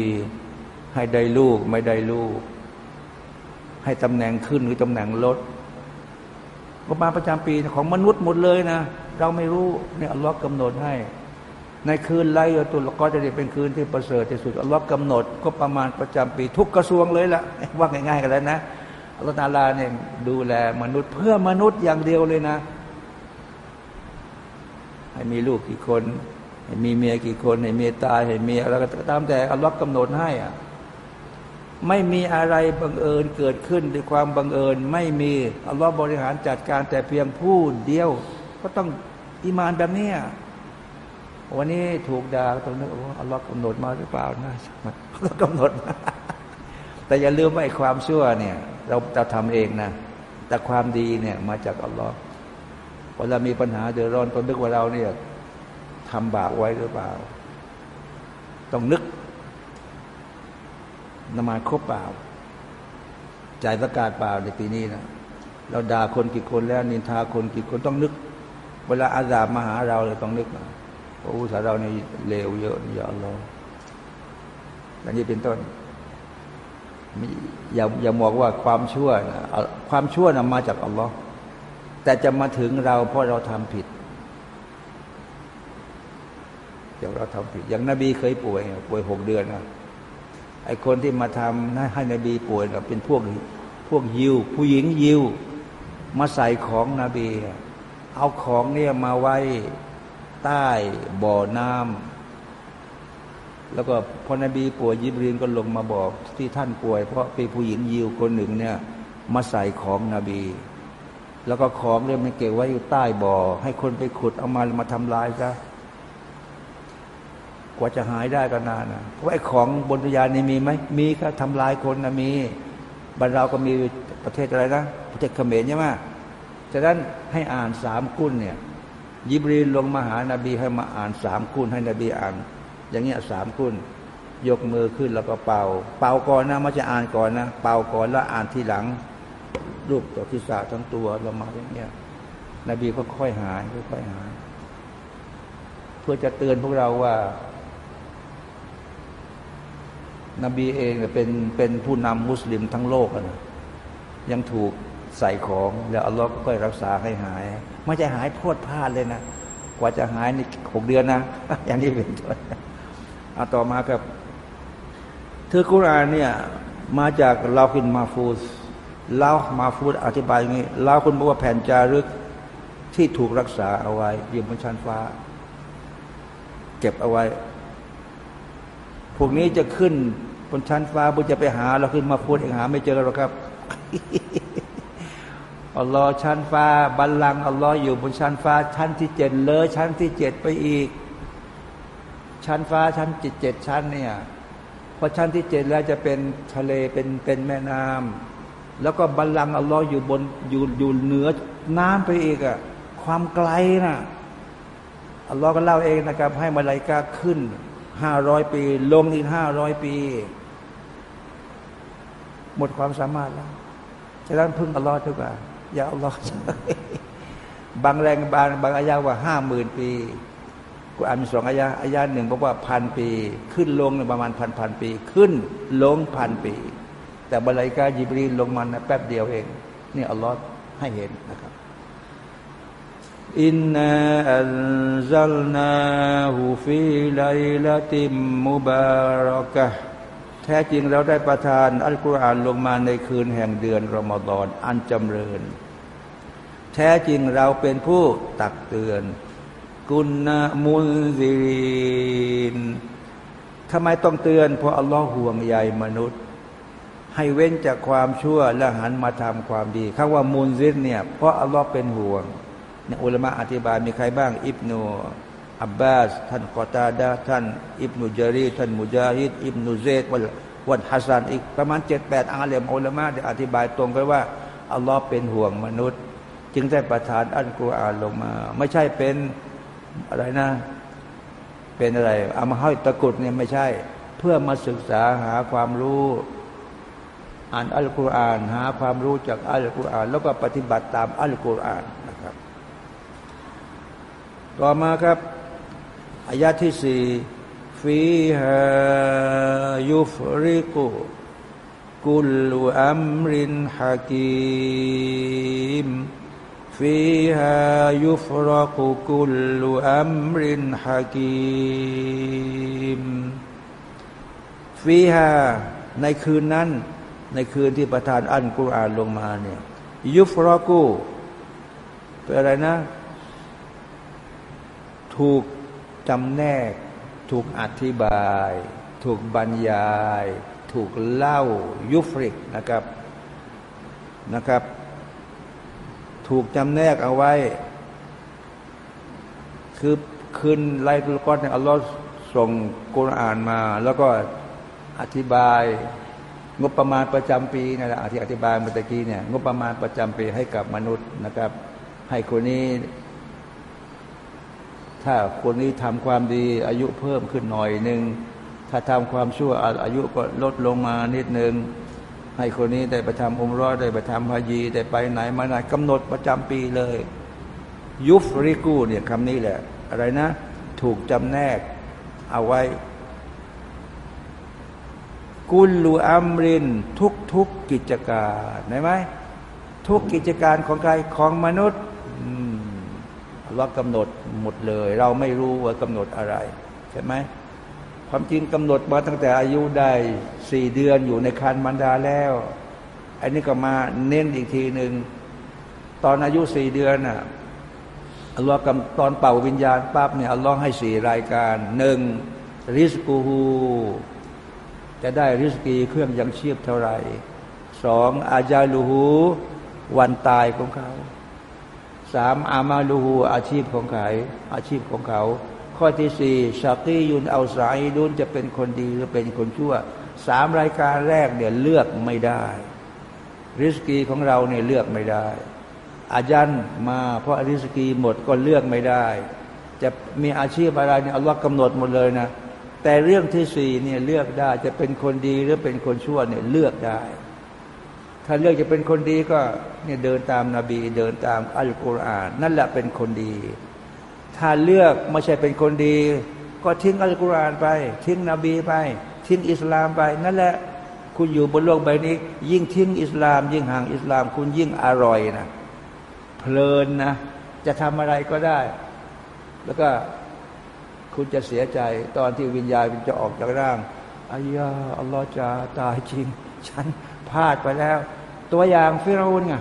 ให้ได้ลูกไม่ได้ลูก ให้ตำแหน่งขึ้นหรือตำแหน่งลดงบประมาณประจำปีของมนุษย์หมดเลยนะ เราไม่รู้เนี่ยอัลลอฮ์กำหนดให้ ในคืนไล่ตุลก็จะได้เป็นคืนที่ประเสริฐที่สุดอัลลอฮ์กำหนดก็ประมาณประจำปี ทุกกระทรวงเลยละว่าง่ายๆกันแล้วนะอัลลอฮ์นาลาเนี่ยดูแลมนุษย์เพื่อมนุษย์อย่างเดียวเลยนะ ให้มีลูกกี่คน ให้มีเมียกี่คน ให้เมียตายให้เมียอะไรก็ตามแต่อัลลอฮ์กำหนดให้อะไม่มีอะไรบังเอิญเกิดขึ้นด้วยความบังเอิญไม่มีอัลลอฮ์บริหารจัดการแต่เพียงผู้เดียว ก็ต้องอิมานแบบนี้ วันนี้ถูกด่าตรงนี้อัลลอฮ์กำหนดมาหรือเปล่านะอัลลอฮ์กำหนดมาแต่อย่าลืมว่าไอ้ความชั่วเนี่ย เราจะทำเองนะ แต่ความดีเนี่ยมาจากอัลลอฮ์เวลามีปัญหาเดือดร้อนก็นึกว่าเราเนี่ยทำบาปไว้หรือเปล่า ต้องนึกนมาครบเปล่าจ่ายประกาศเปล่าในปีนี้นะเราด่าคนกี่คนแล้วนินทาคนกี่คนต้องนึก เวลาอาซาบมาหาเราเลยต้องนึก โอ้สาเราเนี่ยเลวเยอะอย่าลองอย่างนี้เป็นต้นอย่าอย่ามองว่าความชั่วนะความชั่วนะมาจากอัลลอฮ์แต่จะมาถึงเราเพราะเราทำผิดเดี๋ยวเราทำผิด อย่างนบีเคยป่วยป่วยหกเดือนนะไอคนที่มาทำให้นบีป่วยเป็นพวกพวกยิว ผู้หญิงยิว มาใส่ของนบี เอาของเนี่ยมาไว้ ใต้บ่อน้ำแล้วก็พอนบีป่วยยิบรีนก็ลงมาบอกที่ท่านป่วย เพราะเป็นผู้หญิงยิวคนหนึ่งเนี่ยมาใส่ของนบี แล้วก็ของเนี่ยมันเก็บไว้อยู่ใต้บ่อ ให้คนไปขุดเอามามาทำลายซะกว่าจะหายได้ก็นานนะเพราะไอ้ของบนตุยานนี่มีไหมมีก็ทำลายคนนะมีบ้านเราก็มีประเทศอะไรนะประเทศเขมรใช่ไหมฉะนั้นให้อ่านสามกุนเนี่ย ยิบรีลงมาหานาบีให้มาอ่านสามกุนให้นบีอ่าน อย่างเงี้ยสามกุนยกมือขึ้นแล้วก็เป่า เป่าก่อนนะไม่จะอ่านก่อนนะ เป่าก่อนแล้วอ่านทีหลัง รูปตัวทิศาทั้งตัวลงมาอย่างเงี้ยนบีก็ค่อยหายค่อยหาย เพื่อจะเตือนพวกเราว่า นบีเองเป็นเป็นผู้นำมุสลิมทั้งโลกนะยังถูก ใส่ของแล้วอัลลอฮ์ก็ค่อยรักษาให้หาย ไม่ใช่หายโทษพลาดเลยนะ กว่าจะหายนี่หกเดือนนะ อย่างนี้เป็นต้นเอาต่อมาครับเธอกุรานเนี่ยมาจากลาคินมาฟูสลาวมาฟูสอธิบายอย่างนี้ลาวคุณบอกว่าแผ่นจารึกที่ถูกรักษาเอาไว้ยืมบนชั้นฟ้า เก็บเอาไว้ พวกนี้จะขึ้นบนชั้นฟ้าบุจะไปหาเราขึ้นมาพูดเองหา ไม่เจอหรอกครับ อัลลอฮ์ชั้นฟ้า บัลลังอัลลอฮ์อยู่บนชั้นฟ้า ชั้นที่เจ็ดเลยชั้นที่เจ็ดไปอีก ชั้นฟ้าชั้นจิตเจ็ดชั้นเนี่ยพอชั้นที่เจ็ดแล้วจะเป็นทะเลเป็นเป็นแม่น้ำแล้วก็บัลลังอัลลอฮ์อยู่บนอยู่อยู่เหนือน้ำไปอีกอะความไกลนะ่ะอัลลอฮ์ก็เล่าเองนะครับ ให้มาลายกาขึ้นห้าร้อยปี ลงอีกห้าร้อยปี หมดความสามารถแล้วฉะนั้นพึ่งอัลลอฮ์ทุกอย่าง อย่าอัลลอฮ์บางแรงบางบางอายาว่าห้าหมื่นปีกูอ่านมีสองอายาอายาหนึ่งบอกว่าพันปี ขึ้นลงประมาณพันพันปี ขึ้นลงพันปี แต่บาลัยกายิบรีลงมาแป๊บเดียวเอง นี่อัลลอฮ์ให้เห็นนะครับอินนาอัลซัลนาหูฟีไลลาติมมุบารอกะ แท้จริงเราได้ประทานอัลกุรอานลงมาในคืนแห่งเดือนรอมฎอนอันจำเริญ แท้จริงเราเป็นผู้ตักเตือน กุณนามุนซีนทำไมต้องเตือน เพราะอัลลอฮ์ห่วงใยมนุษย์ ให้เว้นจากความชั่วและหันมาทำความดีคำว่ามุนซินเนี่ยเพราะอัลลอฮ์เป็นห่วงเนี่ยอุลามะอธิบายมีใครบ้าง อิบนู อับบาสท่านกอตาดาท่าน อิบนุจารีท่านมุจาฮิดอิบนุเซดวันวันฮัสซันอีกประมาณเจ็ดแปดอาเลมอุลามะได้อธิบายตรงกันว่าอัลลอฮ์เป็นห่วงมนุษย์ จึงได้ประทานอัลกุรอานลงมา ไม่ใช่เป็นอะไรนะ เป็นอะไรเอามาห้อยตะกุดเนี่ยไม่ใช่ เพื่อมาศึกษาหาความรู้อ่านอัลกุรอาน หาความรู้จากอัลกุรอาน แล้วก็ปฏิบัติตามอัลกุรอานนะครับ ต่อมาครับ อายะที่สี่ฟีฮายุฟริกุกุลอัมรินฮะกีมฟีฮายุฟรักุกุลอัมรินฮะกีมฟีฮาในคืนนั้น ในคืนที่ประทานอันกุรอานลงมาเนี่ยยุฟรักุเป็นอะไรนะ ถูก จำแนก ถูกอธิบาย ถูกบรรยาย ถูกเล่ายุฟริกนะครับนะครับ ถูกจำแนกเอาไว้ คือคืนไลตุลกอนเนี่ยอัลลอฮ์ส่งกุรอานมา แล้วก็อธิบาย งบประมาณประจำปีนั่นแหละที่อธิบายเมื่อกี้เนี่ยงบประมาณประจำปีให้กับมนุษย์นะครับ ให้คนนี้ ถ้าคนนี้ทำความดีอายุเพิ่มขึ้นหน่อยหนึ่งถ้าทำความชั่วอายุก็ลดลงมานิดหนึ่งให้คนนี้ได้ไปทำอุมรอได้ไปทำพายีได้ไปไหนมาไหนกำหนดประจำปีเลย ยุฟริกูเนี่ยคำนี้แหละ อะไรนะ ถูกจำแนกเอาไว้ กุลลูอัมรินทุกทุกกิจการได้ไหมทุกกิจการของใครของมนุษย์ เรากำหนดหมดเลย เราไม่รู้ว่ากำหนดอะไรใช่ไหมความจริงกำหนดมาตั้งแต่อายุได้สี่เดือนอยู่ในคันมันดาแล้ว อันนี้ก็มาเน้นอีกทีหนึ่งตอนอายุสี่เดือนน่ะอัลลอฮ์กำตอนเป่าวิญญาณปั๊บเนี่ยอัลลอฮ์ให้สี่รายการหนึ่งริสกูฮูจะได้ริสกีเครื่องยังชีพเท่าไหร่สองอาจาลูฮูวันตายของเขา สามอามาลูฮูอาชีพของเขาอาชีพของเขา ข้อที่สี่ชากียุนเอาสายดุนจะเป็นคนดีหรือเป็นคนชั่วสามรายการแรกเนี่ยเลือกไม่ได้ ริสกีของเราเนี่ยเลือกไม่ได้ อาจันมาเพราะริสกีหมดก็เลือกไม่ได้ จะมีอาชีพอะไรเนี่ยอัลลอฮ์กำหนดหมดเลยนะ แต่เรื่องที่สี่เนี่ยเลือกได้จะเป็นคนดีหรือเป็นคนชั่วเนี่ยเลือกได้ ถ้าเลือกจะเป็นคนดีก็เนี่ยเดินตามนาบี เดินตามอัลกุรอานนั่นแหละเป็นคนดี ถ้าเลือกไม่ใช่เป็นคนดี ก็ทิ้งอัลกุรอานไป ทิ้งนบีไป ทิ้งอิสลามไป นั่นแหละ คุณอยู่บนโลกใบนี้ ยิ่งทิ้งอิสลาม ยิ่งห่างอิสลาม คุณยิ่งอร่อยนะเพลินนะจะทำอะไรก็ได้ แล้วก็คุณจะเสียใจตอนที่วิญญาณจะออกจากร่างอายาอัลลอฮ์จะตายจริง ฉันพลาดไปแล้ว ตัวอย่างฟิรูนไง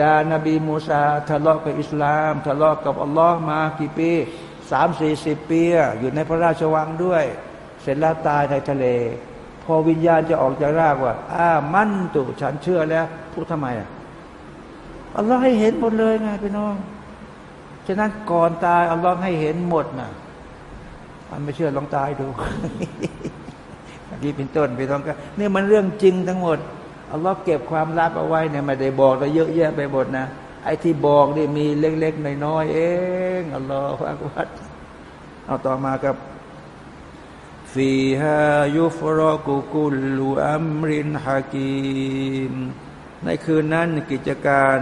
ดานบีมูซาทะเลาะกับอิสลามทะเลาะกับอัลลอฮ์มากี่ปีสามสี่สิบปีอยู่ในพระราชวังด้วย เสร็จแล้วตายในทะเล พอวิญญาณจะออกจากรางว่าอ้ามั่นตุฉันเชื่อแล้วพูดทำไมอะอัลลอฮ์ให้เห็นหมดเลยไงพี่น้องฉะนั้นก่อนตายอัลลอฮ์ให้เห็นหมดนะมันไม่เชื่อลองตายดูนี่เป็นต้นไปต้องกันนี่มันเรื่องจริงทั้งหมด อัลลอฮ์เก็บความลับเอาไว้เนี่ยไม่ได้บอกเราเยอะแยะไปหมดนะไอ้ที่บอกนี่มีเล็กๆน้อยๆเองอัลลอฮฺอักบัดเอาต่อมาครับฟีฮายุฟรอกุกุลูอัมรินฮากีมในคืนนั้นกิจการ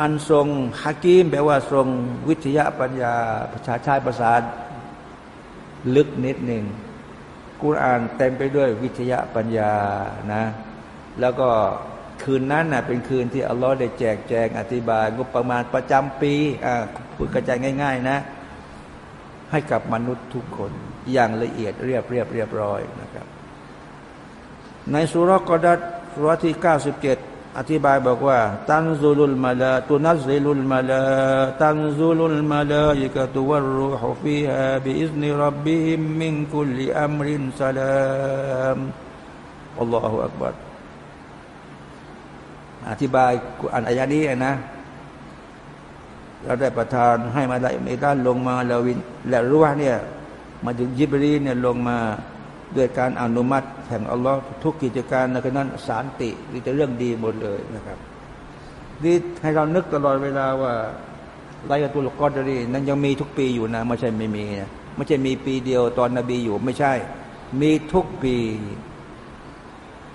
อันทรงฮากีมแปลว่าทรงวิทยาปัญญาประชาชาติประสาทลึกนิดหนึ่ง กุรอานเต็มไปด้วยวิทยาปัญญานะ แล้วก็คืนนั้นนะ่ะเป็นคืนที่อัลลอฮ์ได้แจกแจงอธิบายงบประมาณประจำปีอ่าพูดกระจายง่าย ๆ นะ ให้กับมนุษย์ทุกคนอย่างละเอียดเรียบเรียบเรียบร้อยนะครับ ในสุรกอดัตสุรที่เก้าสิบเจ็ด อธิบายบอกว่า ตันซุลุลมาลาตุนัซิลุลมาลาตันซุลุลมาลาอิกะตุวรรูฮฟีฮาบิอิซนิรับบิฮิมมินคุลอัมรินสลามอัลลอฮฺอักบัรอธิบายอันอายานี้นะเราได้ประทานให้มาได้ในด้านลงมาแล้ววิน และรู้ว่าเนี่ยมาถึงยิบรีเนี่ยลงมา ด้วยการอนุมัติแห่งอัลลอฮ์ทุกกิจการในนั้นสารตินี่จะเรื่องดีหมดเลยนะครับนี่ให้เรานึกตลอดเวลาว่าไลยตุลกอดรีนั้นยังมีทุกปีอยู่นะไม่ใช่ไม่มีนะไม่ใช่มีปีเดียวตอนนบีอยู่ไม่ใช่ มีทุกปี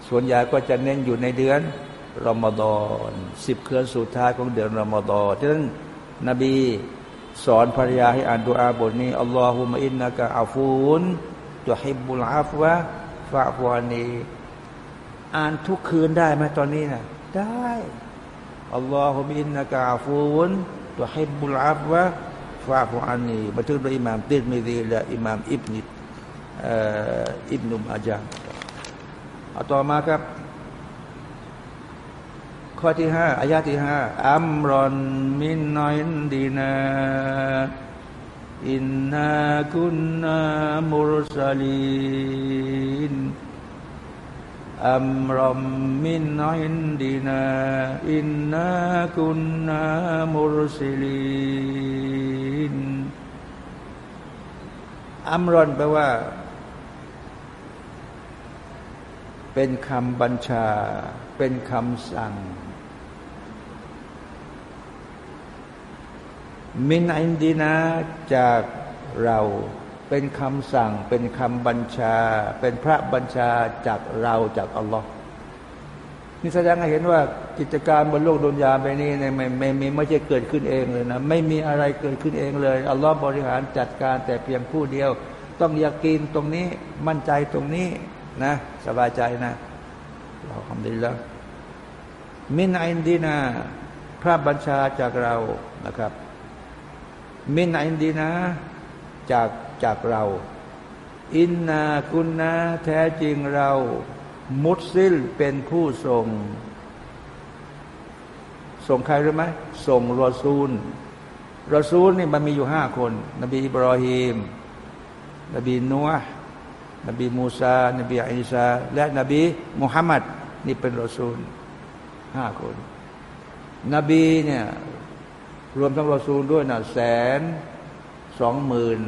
ส่วนใหญ่ก็จะเน้นอยู่ในเดือนรอมฎอนสิบคืนสุดท้ายของเดือนรอมฎอนฉะนั้นนบีสอนภรรยาให้อ่านดูอาบทนี้อัลลอฮุมะอินนะกะอาฟูน ตุฮิบุลอาฟวะฟะฟวานีอ่านทุกคืนได้ไหมตอนนี้นะได้อัลลอฮฺมินนะกาฟูนตุฮิบุลอาฟวะฟะฟวานีบันทึกโดยอิหม่ามติดมิดีและอิหม่ามอิบนิอิบนุมอาจารย์เอาต่อมาครับ ข้อที่ห้าอายาที่ห้าอัมรอนมินนอยนดีนา อินนาคุนนามุรสลินอัมรอมมินอินดีนาอินนาคุนนามุรสลินอัมรอนแปลว่า เป็นคำบัญชา เป็นคำสั่ง มินอินดีนาจากเราเป็นคำสั่ง เป็นคำบัญชา เป็นพระบัญชาจากเราจากอัลลอฮ์นี่แสดงให้เห็นว่ากิจการบนโลกดุนยาไปนี้เนี่ยไม่ไม่ไม่ไม่ใช่เกิดขึ้นเองเลยนะไม่มีอะไรเกิดขึ้นเองเลยอัลลอฮ์บริหารจัดการแต่เพียงผู้เดียว ต้องอยากกินตรงนี้มั่นใจตรงนี้นะ สบายใจนะเราทำดีแล้วمن عندناพระบัญชาจากเรานะครับ من عندناจากจากเรา إنا كناแท้จริงเรา مرسلينเป็นผู้ส่ง ส่งใครรู้ไหมส่งรอซูลรอซูลนี่มันมีอยู่ห้าคน นบีอิบรอฮีม นบีนัวห์นบีมูซา นบีอิสาและนบีมุฮัมมัดนี่เป็นรอซูลห้าคน นบีเนี่ย รวมทั้งรอซูลด้วยนะแสนสองหมื่น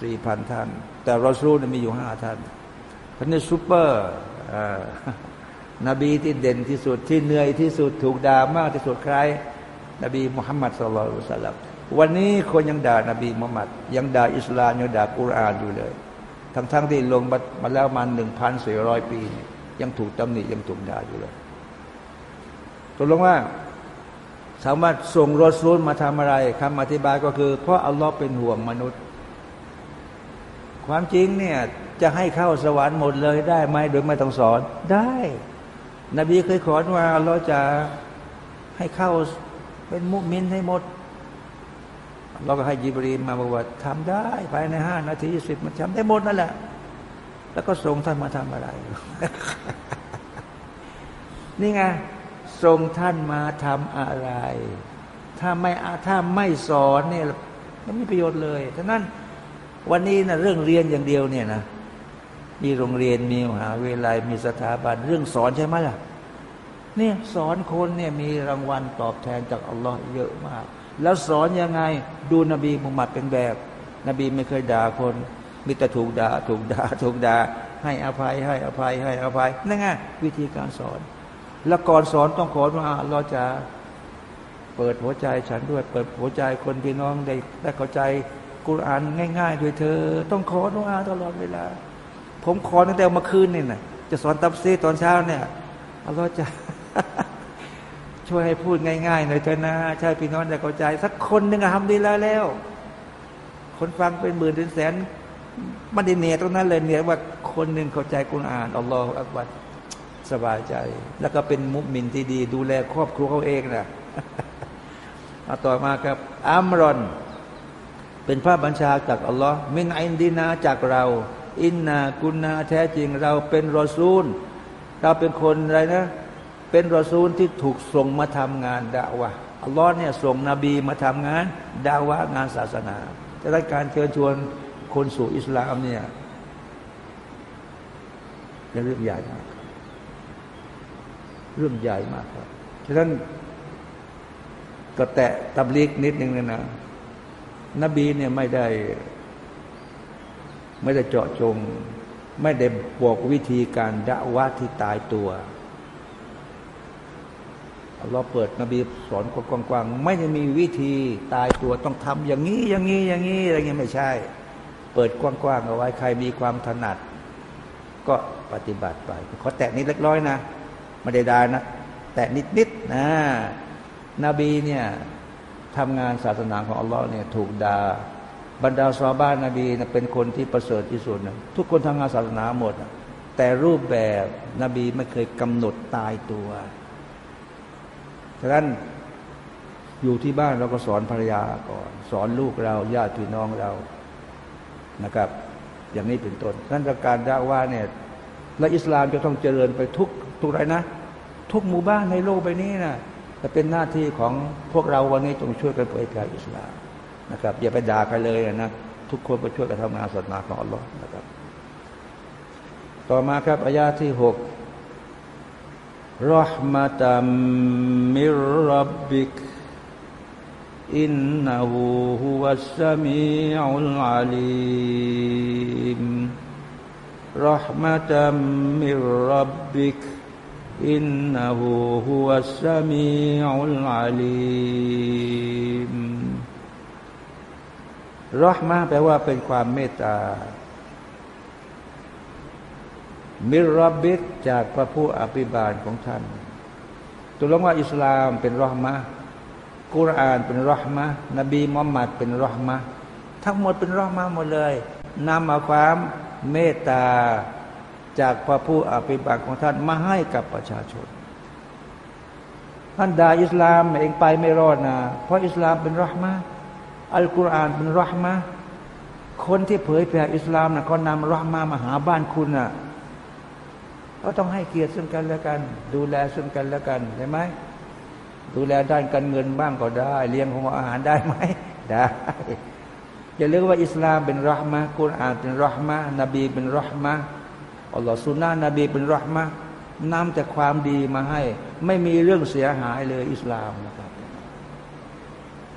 สี่พันท่าน แต่รอซูลมีอยู่ห้าท่านท่านนี้ซูเปอร์นบีที่เด่นที่สุดที่เหนื่อยที่สุดถูกด่ามากที่สุดใคร นบีมุฮัมมัดสุลลัลสลับวันนี้คนยังด่านบีมุฮัมมัดยังด่าอิสลามยังด่ากุรอานอยู่เลย ทั้งๆทที่ลงมาแล้วมันหนึ่งพันสี่ร้อยปี ยังถูกตำหนิยังถูกด่าอยู่เลยตกลงว่า สามารถส่งรถซูลมาทำอะไรคำอธิบายก็คือ เพราะอัลลอฮ์เป็นห่วงมนุษย์ ความจริงเนี่ยจะให้เข้าสวรรค์หมดเลยได้ไหมโดยไม่ต้องสอนได้ นบีเคยขอว่าเราจะให้เข้าเป็นมุมินให้หมดเราก็ให้ยิบรีมาบอกว่าทำได้ภายในห้านาทีสิบมันทำได้หมดนั่นแหละ แล้วก็ส่งท่านมาทำอะไร นี่ไง ส่งท่านมาทำอะไร ถ้าไม่ถ้าไม่สอนเนี่ยไม่มีประโยชน์เลยฉะนั้นวันนี้นะเรื่องเรียนอย่างเดียวเนี่ยนะมีโรงเรียนมีมหาวิทยาลัยมีสถาบันเรื่องสอนใช่ไหมล่ะเนี่ยสอนคนเนี่ยมีรางวัลตอบแทนจากอัลลอฮ์เยอะมาก แล้วสอนยังไงดูนบีมุฮัมมัดเป็นแบบ นบีไม่เคยด่าคน มีแต่ถูกด่าถูกด่าถูกด่าให้อภัยให้อภัยให้อภัยนั่นไงวิธีการสอน แล้วก่อนสอนต้องขอว่าเราจะเปิดหัวใจฉันด้วย เปิดหัวใจคนพี่น้องได้ได้เข้าใจกุรอานง่ายๆด้วยเธอ ต้องขอดุอาตลอดเวลา ผมขอตั้งแต่เมื่อคืนนี่นะจะสอนตับซีตอนเช้าเนี่ยอัลลอฮ์จะช่วยให้พูดง่ายๆหน่อยเถอะนะใช่พี่น้องจะเข้าใจ สักคนหนึ่งทำดีแล้วแล้ว คนฟังเป็นหมื่นเป็นแสนมันดีเนียตรงนั้นเลยเนี่ยว่าคนหนึ่งเข้าใจกุณอ่านอัลลอฮฺอักบัด สบายใจ แล้วก็เป็นมุสมินที่ดี ดูแลครอบครัวเขาเองนะเอาต่อมาครับอัมรอน เป็นพระบัญชาจากอัลลอฮ์มินอินดีนาจากเรา อินนากุณาแท้จริงเราเป็นรอซูล เราเป็นคนอะไรนะ เป็นรอซูลที่ถูกส่งมาทำงานดาวะอัลลอฮ์เนี่ยส่งนบีมาทำงานดาวะงานศาสนาแต่ด้การเชิญชวนคนสู่อิสลามเนี่ยเป็นเรื่องใหญ่ เรื่องใหญ่มากครับฉะนั้นก็แตะตับลิกนิดนึงนะนะ นบีเนี่ยไม่ได้ ไม่ได้เจาะจง ไม่ได้บอกวิธีการดะวะที่ตายตัวเราเปิดนบีสอนกว้างๆไม่ได้มีวิธีตายตัวต้องทำอย่างนี้ อย่างนี้ อย่างนี้อะไรเงี้ยไม่ใช่ เปิดกว้างๆเอาไว้ใครมีความถนัด ก็ปฏิบัติไปขอแตะนิดเล็กน้อยนะ ไม่ได้ดานะ แตะนิดๆนะนบีเนี่ยทำงานศาสนาของอัลลอฮ์เนี่ยถูกดา่าบรรดาชาวบ้านนบีนะเป็นคนที่ประเสริฐที่สุดนะทุกคนทำงานศาสนาหมดนะแต่รูปแบบนบีไม่เคยกำหนดตายตัวฉะนั้นอยู่ที่บ้านเราก็สอนภรรยาก่อน สอนลูกเราญาติพี่น้องเรานะครับ อย่างนี้เป็นต้นนั้นการด่าว่าเนี่ยและอิสลามจะต้องเจริญไปทุก ทุกไรนะ ทุกหมู่บ้านในโลกใบนี้นะจะเป็นหน้าที่ของพวกเราวันนี้จงช่วยกันเผยแพร่อิสลามนะครับอย่าไปด่าใครเลยนะทุกคนไปช่วยกันทำงานศาสนาของอัลลอฮ์นะครับ ต่อมาครับอายาที่หกรหมตัมมิรับบิกอินนาหูฮุวาสมิอุลอาลีมรหมตัมมิรับบิก إنه هو السميع العليم รอห์มาแปลว่าเป็นความเมตตา มิรับบิกจากพระผู้อภิบาลของท่านตัวลงว่าอิสลามเป็นรอห์มากุรอานเป็นรอห์มะนบีมุฮัมมัดเป็นรอห์มะทั้งหมดเป็นรอห์มะหมดเลยนำเอาความเมตตา จากพระผู้อภิบาลของท่านมาให้กับประชาชน ท่านด่าอิสลามเองไปไม่รอดนะเพราะอิสลามเป็นรหมะอัลกุรอานเป็นรหมะคนที่เผยแผ่อิสลามนะเขานำรหมะมาหาบ้านคุณนะก็ต้องให้เกียรติซึ่งกันและกัน ดูแลซึ่งกันและกันใช่ไหมดูแลด้านการเงินบ้างก็ได้ เลี้ยงของอาหารได้ไหมได้อย่าเรียกว่าอิสลามเป็นรหมะกุรอานเป็นรหมะนบีเป็นรหมะ อัลลอฮฺสุนนะนบีเป็นรหมะนำแต่ความดีมาให้ ไม่มีเรื่องเสียหายเลยอิสลามนะครับ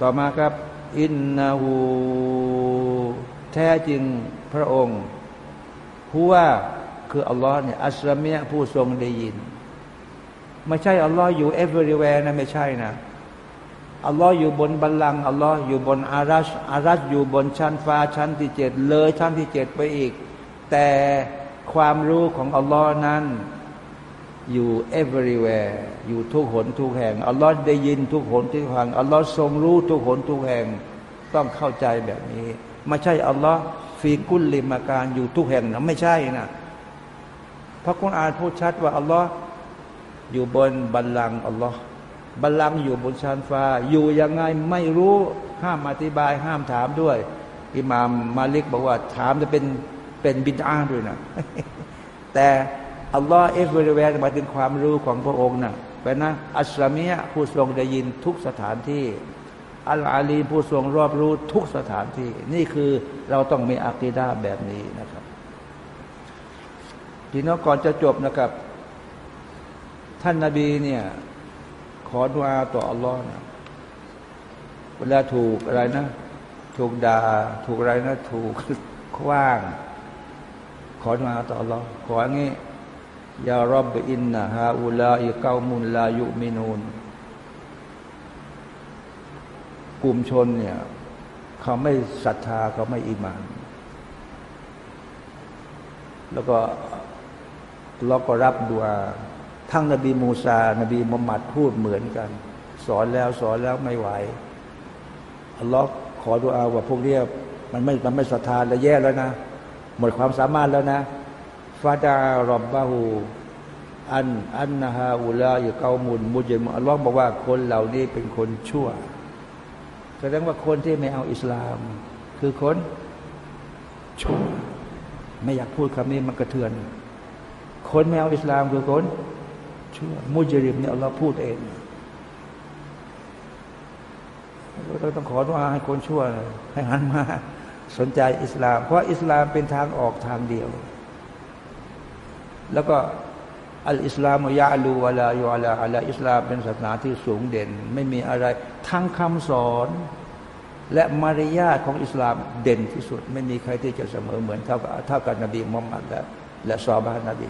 ต่อมาครับ อินนาหูแท้จริงพระองค์ผู้ว่าคืออัลลอฮ์เนี่ยอัสลามีผู้ทรงได้ยิน ไม่ใช่อัลลอฮ์อยู่ everywhere นะไม่ใช่นะอัลลอฮ์อยู่บนบัลลังก์อัลลอฮ์อยู่บนอารัชอารัชอยู่บนชั้นฟ้าชั้นที่เจ็ดเลยชั้นที่เจ็ดไปอีก แต่ ความรู้ของอัลลอฮ์นั้น อยู่ everywhere อยู่ทุกหนทุกแห่งอัลลอฮ์ได้ยินทุกหนทุกแห่งอัลลอฮ์ทรงรู้ทุกหนทุกแห่ง ต้องเข้าใจแบบนี้ไม่ใช่อัลลอฮ์ฟีกุลลิมาการอยู่ทุกแห่งนะไม่ใช่นะพระกุรอานพูดชัดว่าอัลลอฮ์อยู่บนบัลลังก์อัลลอฮ์บัลลังก์อยู่บนชั้นฟ้า อยู่ยังไงไม่รู้ห้ามอธิบายห้ามถามด้วย อิหม่ามมาลิกบอกว่าถามจะเป็น เป็นบิดอะฮ์ด้วยนะแต่อัลลอฮ์ everywhere มาถึงความรู้ของพระองค์นะเป็นนะอัสลามีผู้ทรงได้ยินทุกสถานที่العليمผู้ทรงรอบรู้ทุกสถานที่ นี่คือเราต้องมีอักีดาแบบนี้นะครับทีนี้ก่อนจะจบนะครับ ท่านนาบีเนี่ย ขอดุอาต่ออัลลอฮ์นะเวลาถูกอะไรนะ ถูกดา่าถูกอะไรนะ ถูกคว้าง ขอมาต่อรอขออย่างนี้ยารับอินนะฮาอุลาอิกามุนลายุมินูนกลุ่มชนเนี่ยเขาไม่ศรัทธาเขาไม่อิมาน แล้วก็เราก็รับดูอาทั้งนบีมูซา นบีมุฮัมมัดพูดเหมือนกัน สอนแล้วสอนแล้วไม่ไหวอัลลอฮ์ขอดูอาว่าพวกเรียบมันไม่มันไม่ศรัทธาแล้วแย่แล้วนะ หมดความสามารถแล้วนะฟาดารอบบาหูอันอันนาฮาอุลาอยู่เกามุนมุจมอัลลอฮ์บอกว่าคนเหล่านี้เป็นคนชั่วแสดงว่าคนที่ไม่เอาอิสลาม คือคนชั่วไม่อยากพูดคำนี้มันกระเทือน คนไม่เอาอิสลามคือคนชั่วมุจริมเนี่ยอัลลอฮ์พูดเองเราต้องขอว่าให้คนชั่วให้หันมา สนใจอิสลาม เพราะอิสลามเป็นทางออกทางเดียว แล้วก็อัลอิสลามยาลูวะลายูอัลาอัลอิสลามเป็นศาสนาที่สูงเด่น ไม่มีอะไรทั้งคำสอนและมารยาทของอิสลามเด่นที่สุด ไม่มีใครที่จะเสมอเหมือนเท่ากับเท่ากับนบีมุฮัมมัดและและซอบานนบี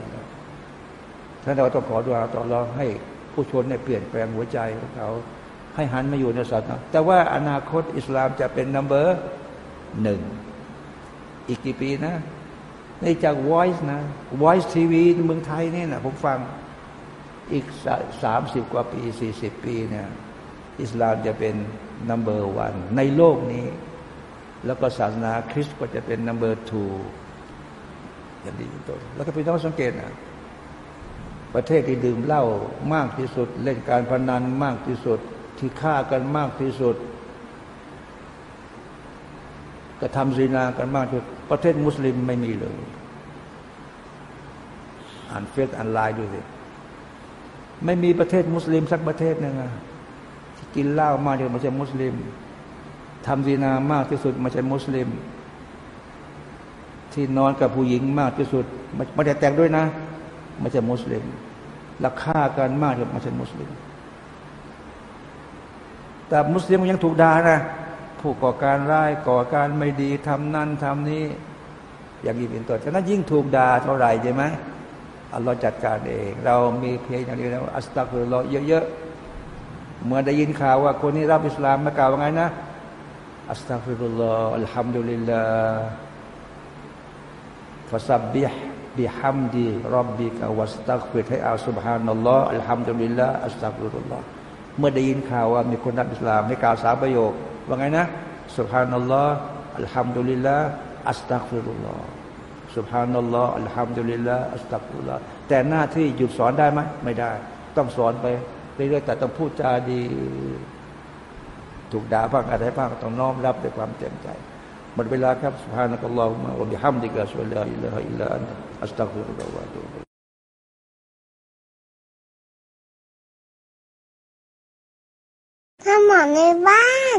ท่านเราต้องขอดุอาต่อรองให้ผู้ชนเนี่ยเปลี่ยนแปลงหัวใจของเขา ให้หันมาอยู่ในศาสนาแต่ว่าอนาคตอิสลามจะเป็นนัมเบอร์ หนึ่งอีกกี่ปีนะนี่จาก Voice นะ Voice TV เมืองไทยนี่นะผมฟังอีกสามสิบกว่าปีสี่สิบปีเนี่ยอิสลามจะเป็นนัมเบอร์วันในโลกนี้ แล้วก็ศาสนาคริสต์ก็จะเป็นนัมเบอร์ทูอย่างนี้ต้นแล้วก็พี่น้องสังเกตนะประเทศที่ดื่มเหล้ามากที่สุด เล่นการพนันมากที่สุด ที่ฆ่ากันมากที่สุด กระทำซีนากันมากที่ประเทศมุสลิมไม่มีเลย อ่านเฟซอ่านไลน์ดูสิไม่มีประเทศมุสลิมสักประเทศหนึ่งอะที่กินเหล้ามากที่สุดไม่ใช่มุสลิมทำซีนามากที่สุดไม่ใช่มุสลิม ที่นอนกับผู้หญิงมากที่สุดไม่ได้แต่งด้วยนะ ไม่ใช่มุสลิมราคากันมากที่สุดไม่ใช่มุสลิม แต่มุสลิมยังถูกด่านะ ผู้ก่อการร้ายก่อการไม่ดีทำนั่นทำนี้ อย่างนี้เป็นต้นฉะนั้นยิ่งถูกด่าเท่าไหร่ใช่ไหมอัลลอฮ์จัดการเอง เรามีเพียงอย่างนี้แล้วأستغفر الله เยอะๆเมื่อได้ยินข่าวว่าคนนี้รับอิสลามมากล่าวว่าไงนะأستغفر الله الحمد لله فسبح بحمد ربك واستغفره ให้อาสุบฮานัลลอฮ์ الحمد لله أستغفر اللهเมื่อได้ยินข่าวว่ามีคนรับอิสลามให้กล่าวสามประโยค ว่าไงนะสุบฮานัลลอฮ์อัลฮัมดุลิลลาห์อัสตักฟิรุลลอฮ์สุบฮานัลลอฮ์อัลฮัมดุลิลลาห์อัสตักฟิรุลลอฮ์แต่หน้าที่หยุดสอนได้ไหมไม่ได้ ต้องสอนไปเรื่อยๆแต่ต้องพูดจาดี ถูกด่าบ้างอะไรบ้างต้องน้อมรับด้วยความเต็มใจหมดเวลาครับ سبحانك اللهم وبحمدك أشهد أن لا إله إلا أنت أستغفرك وأتوب إليك ทำหมอนในบ้าน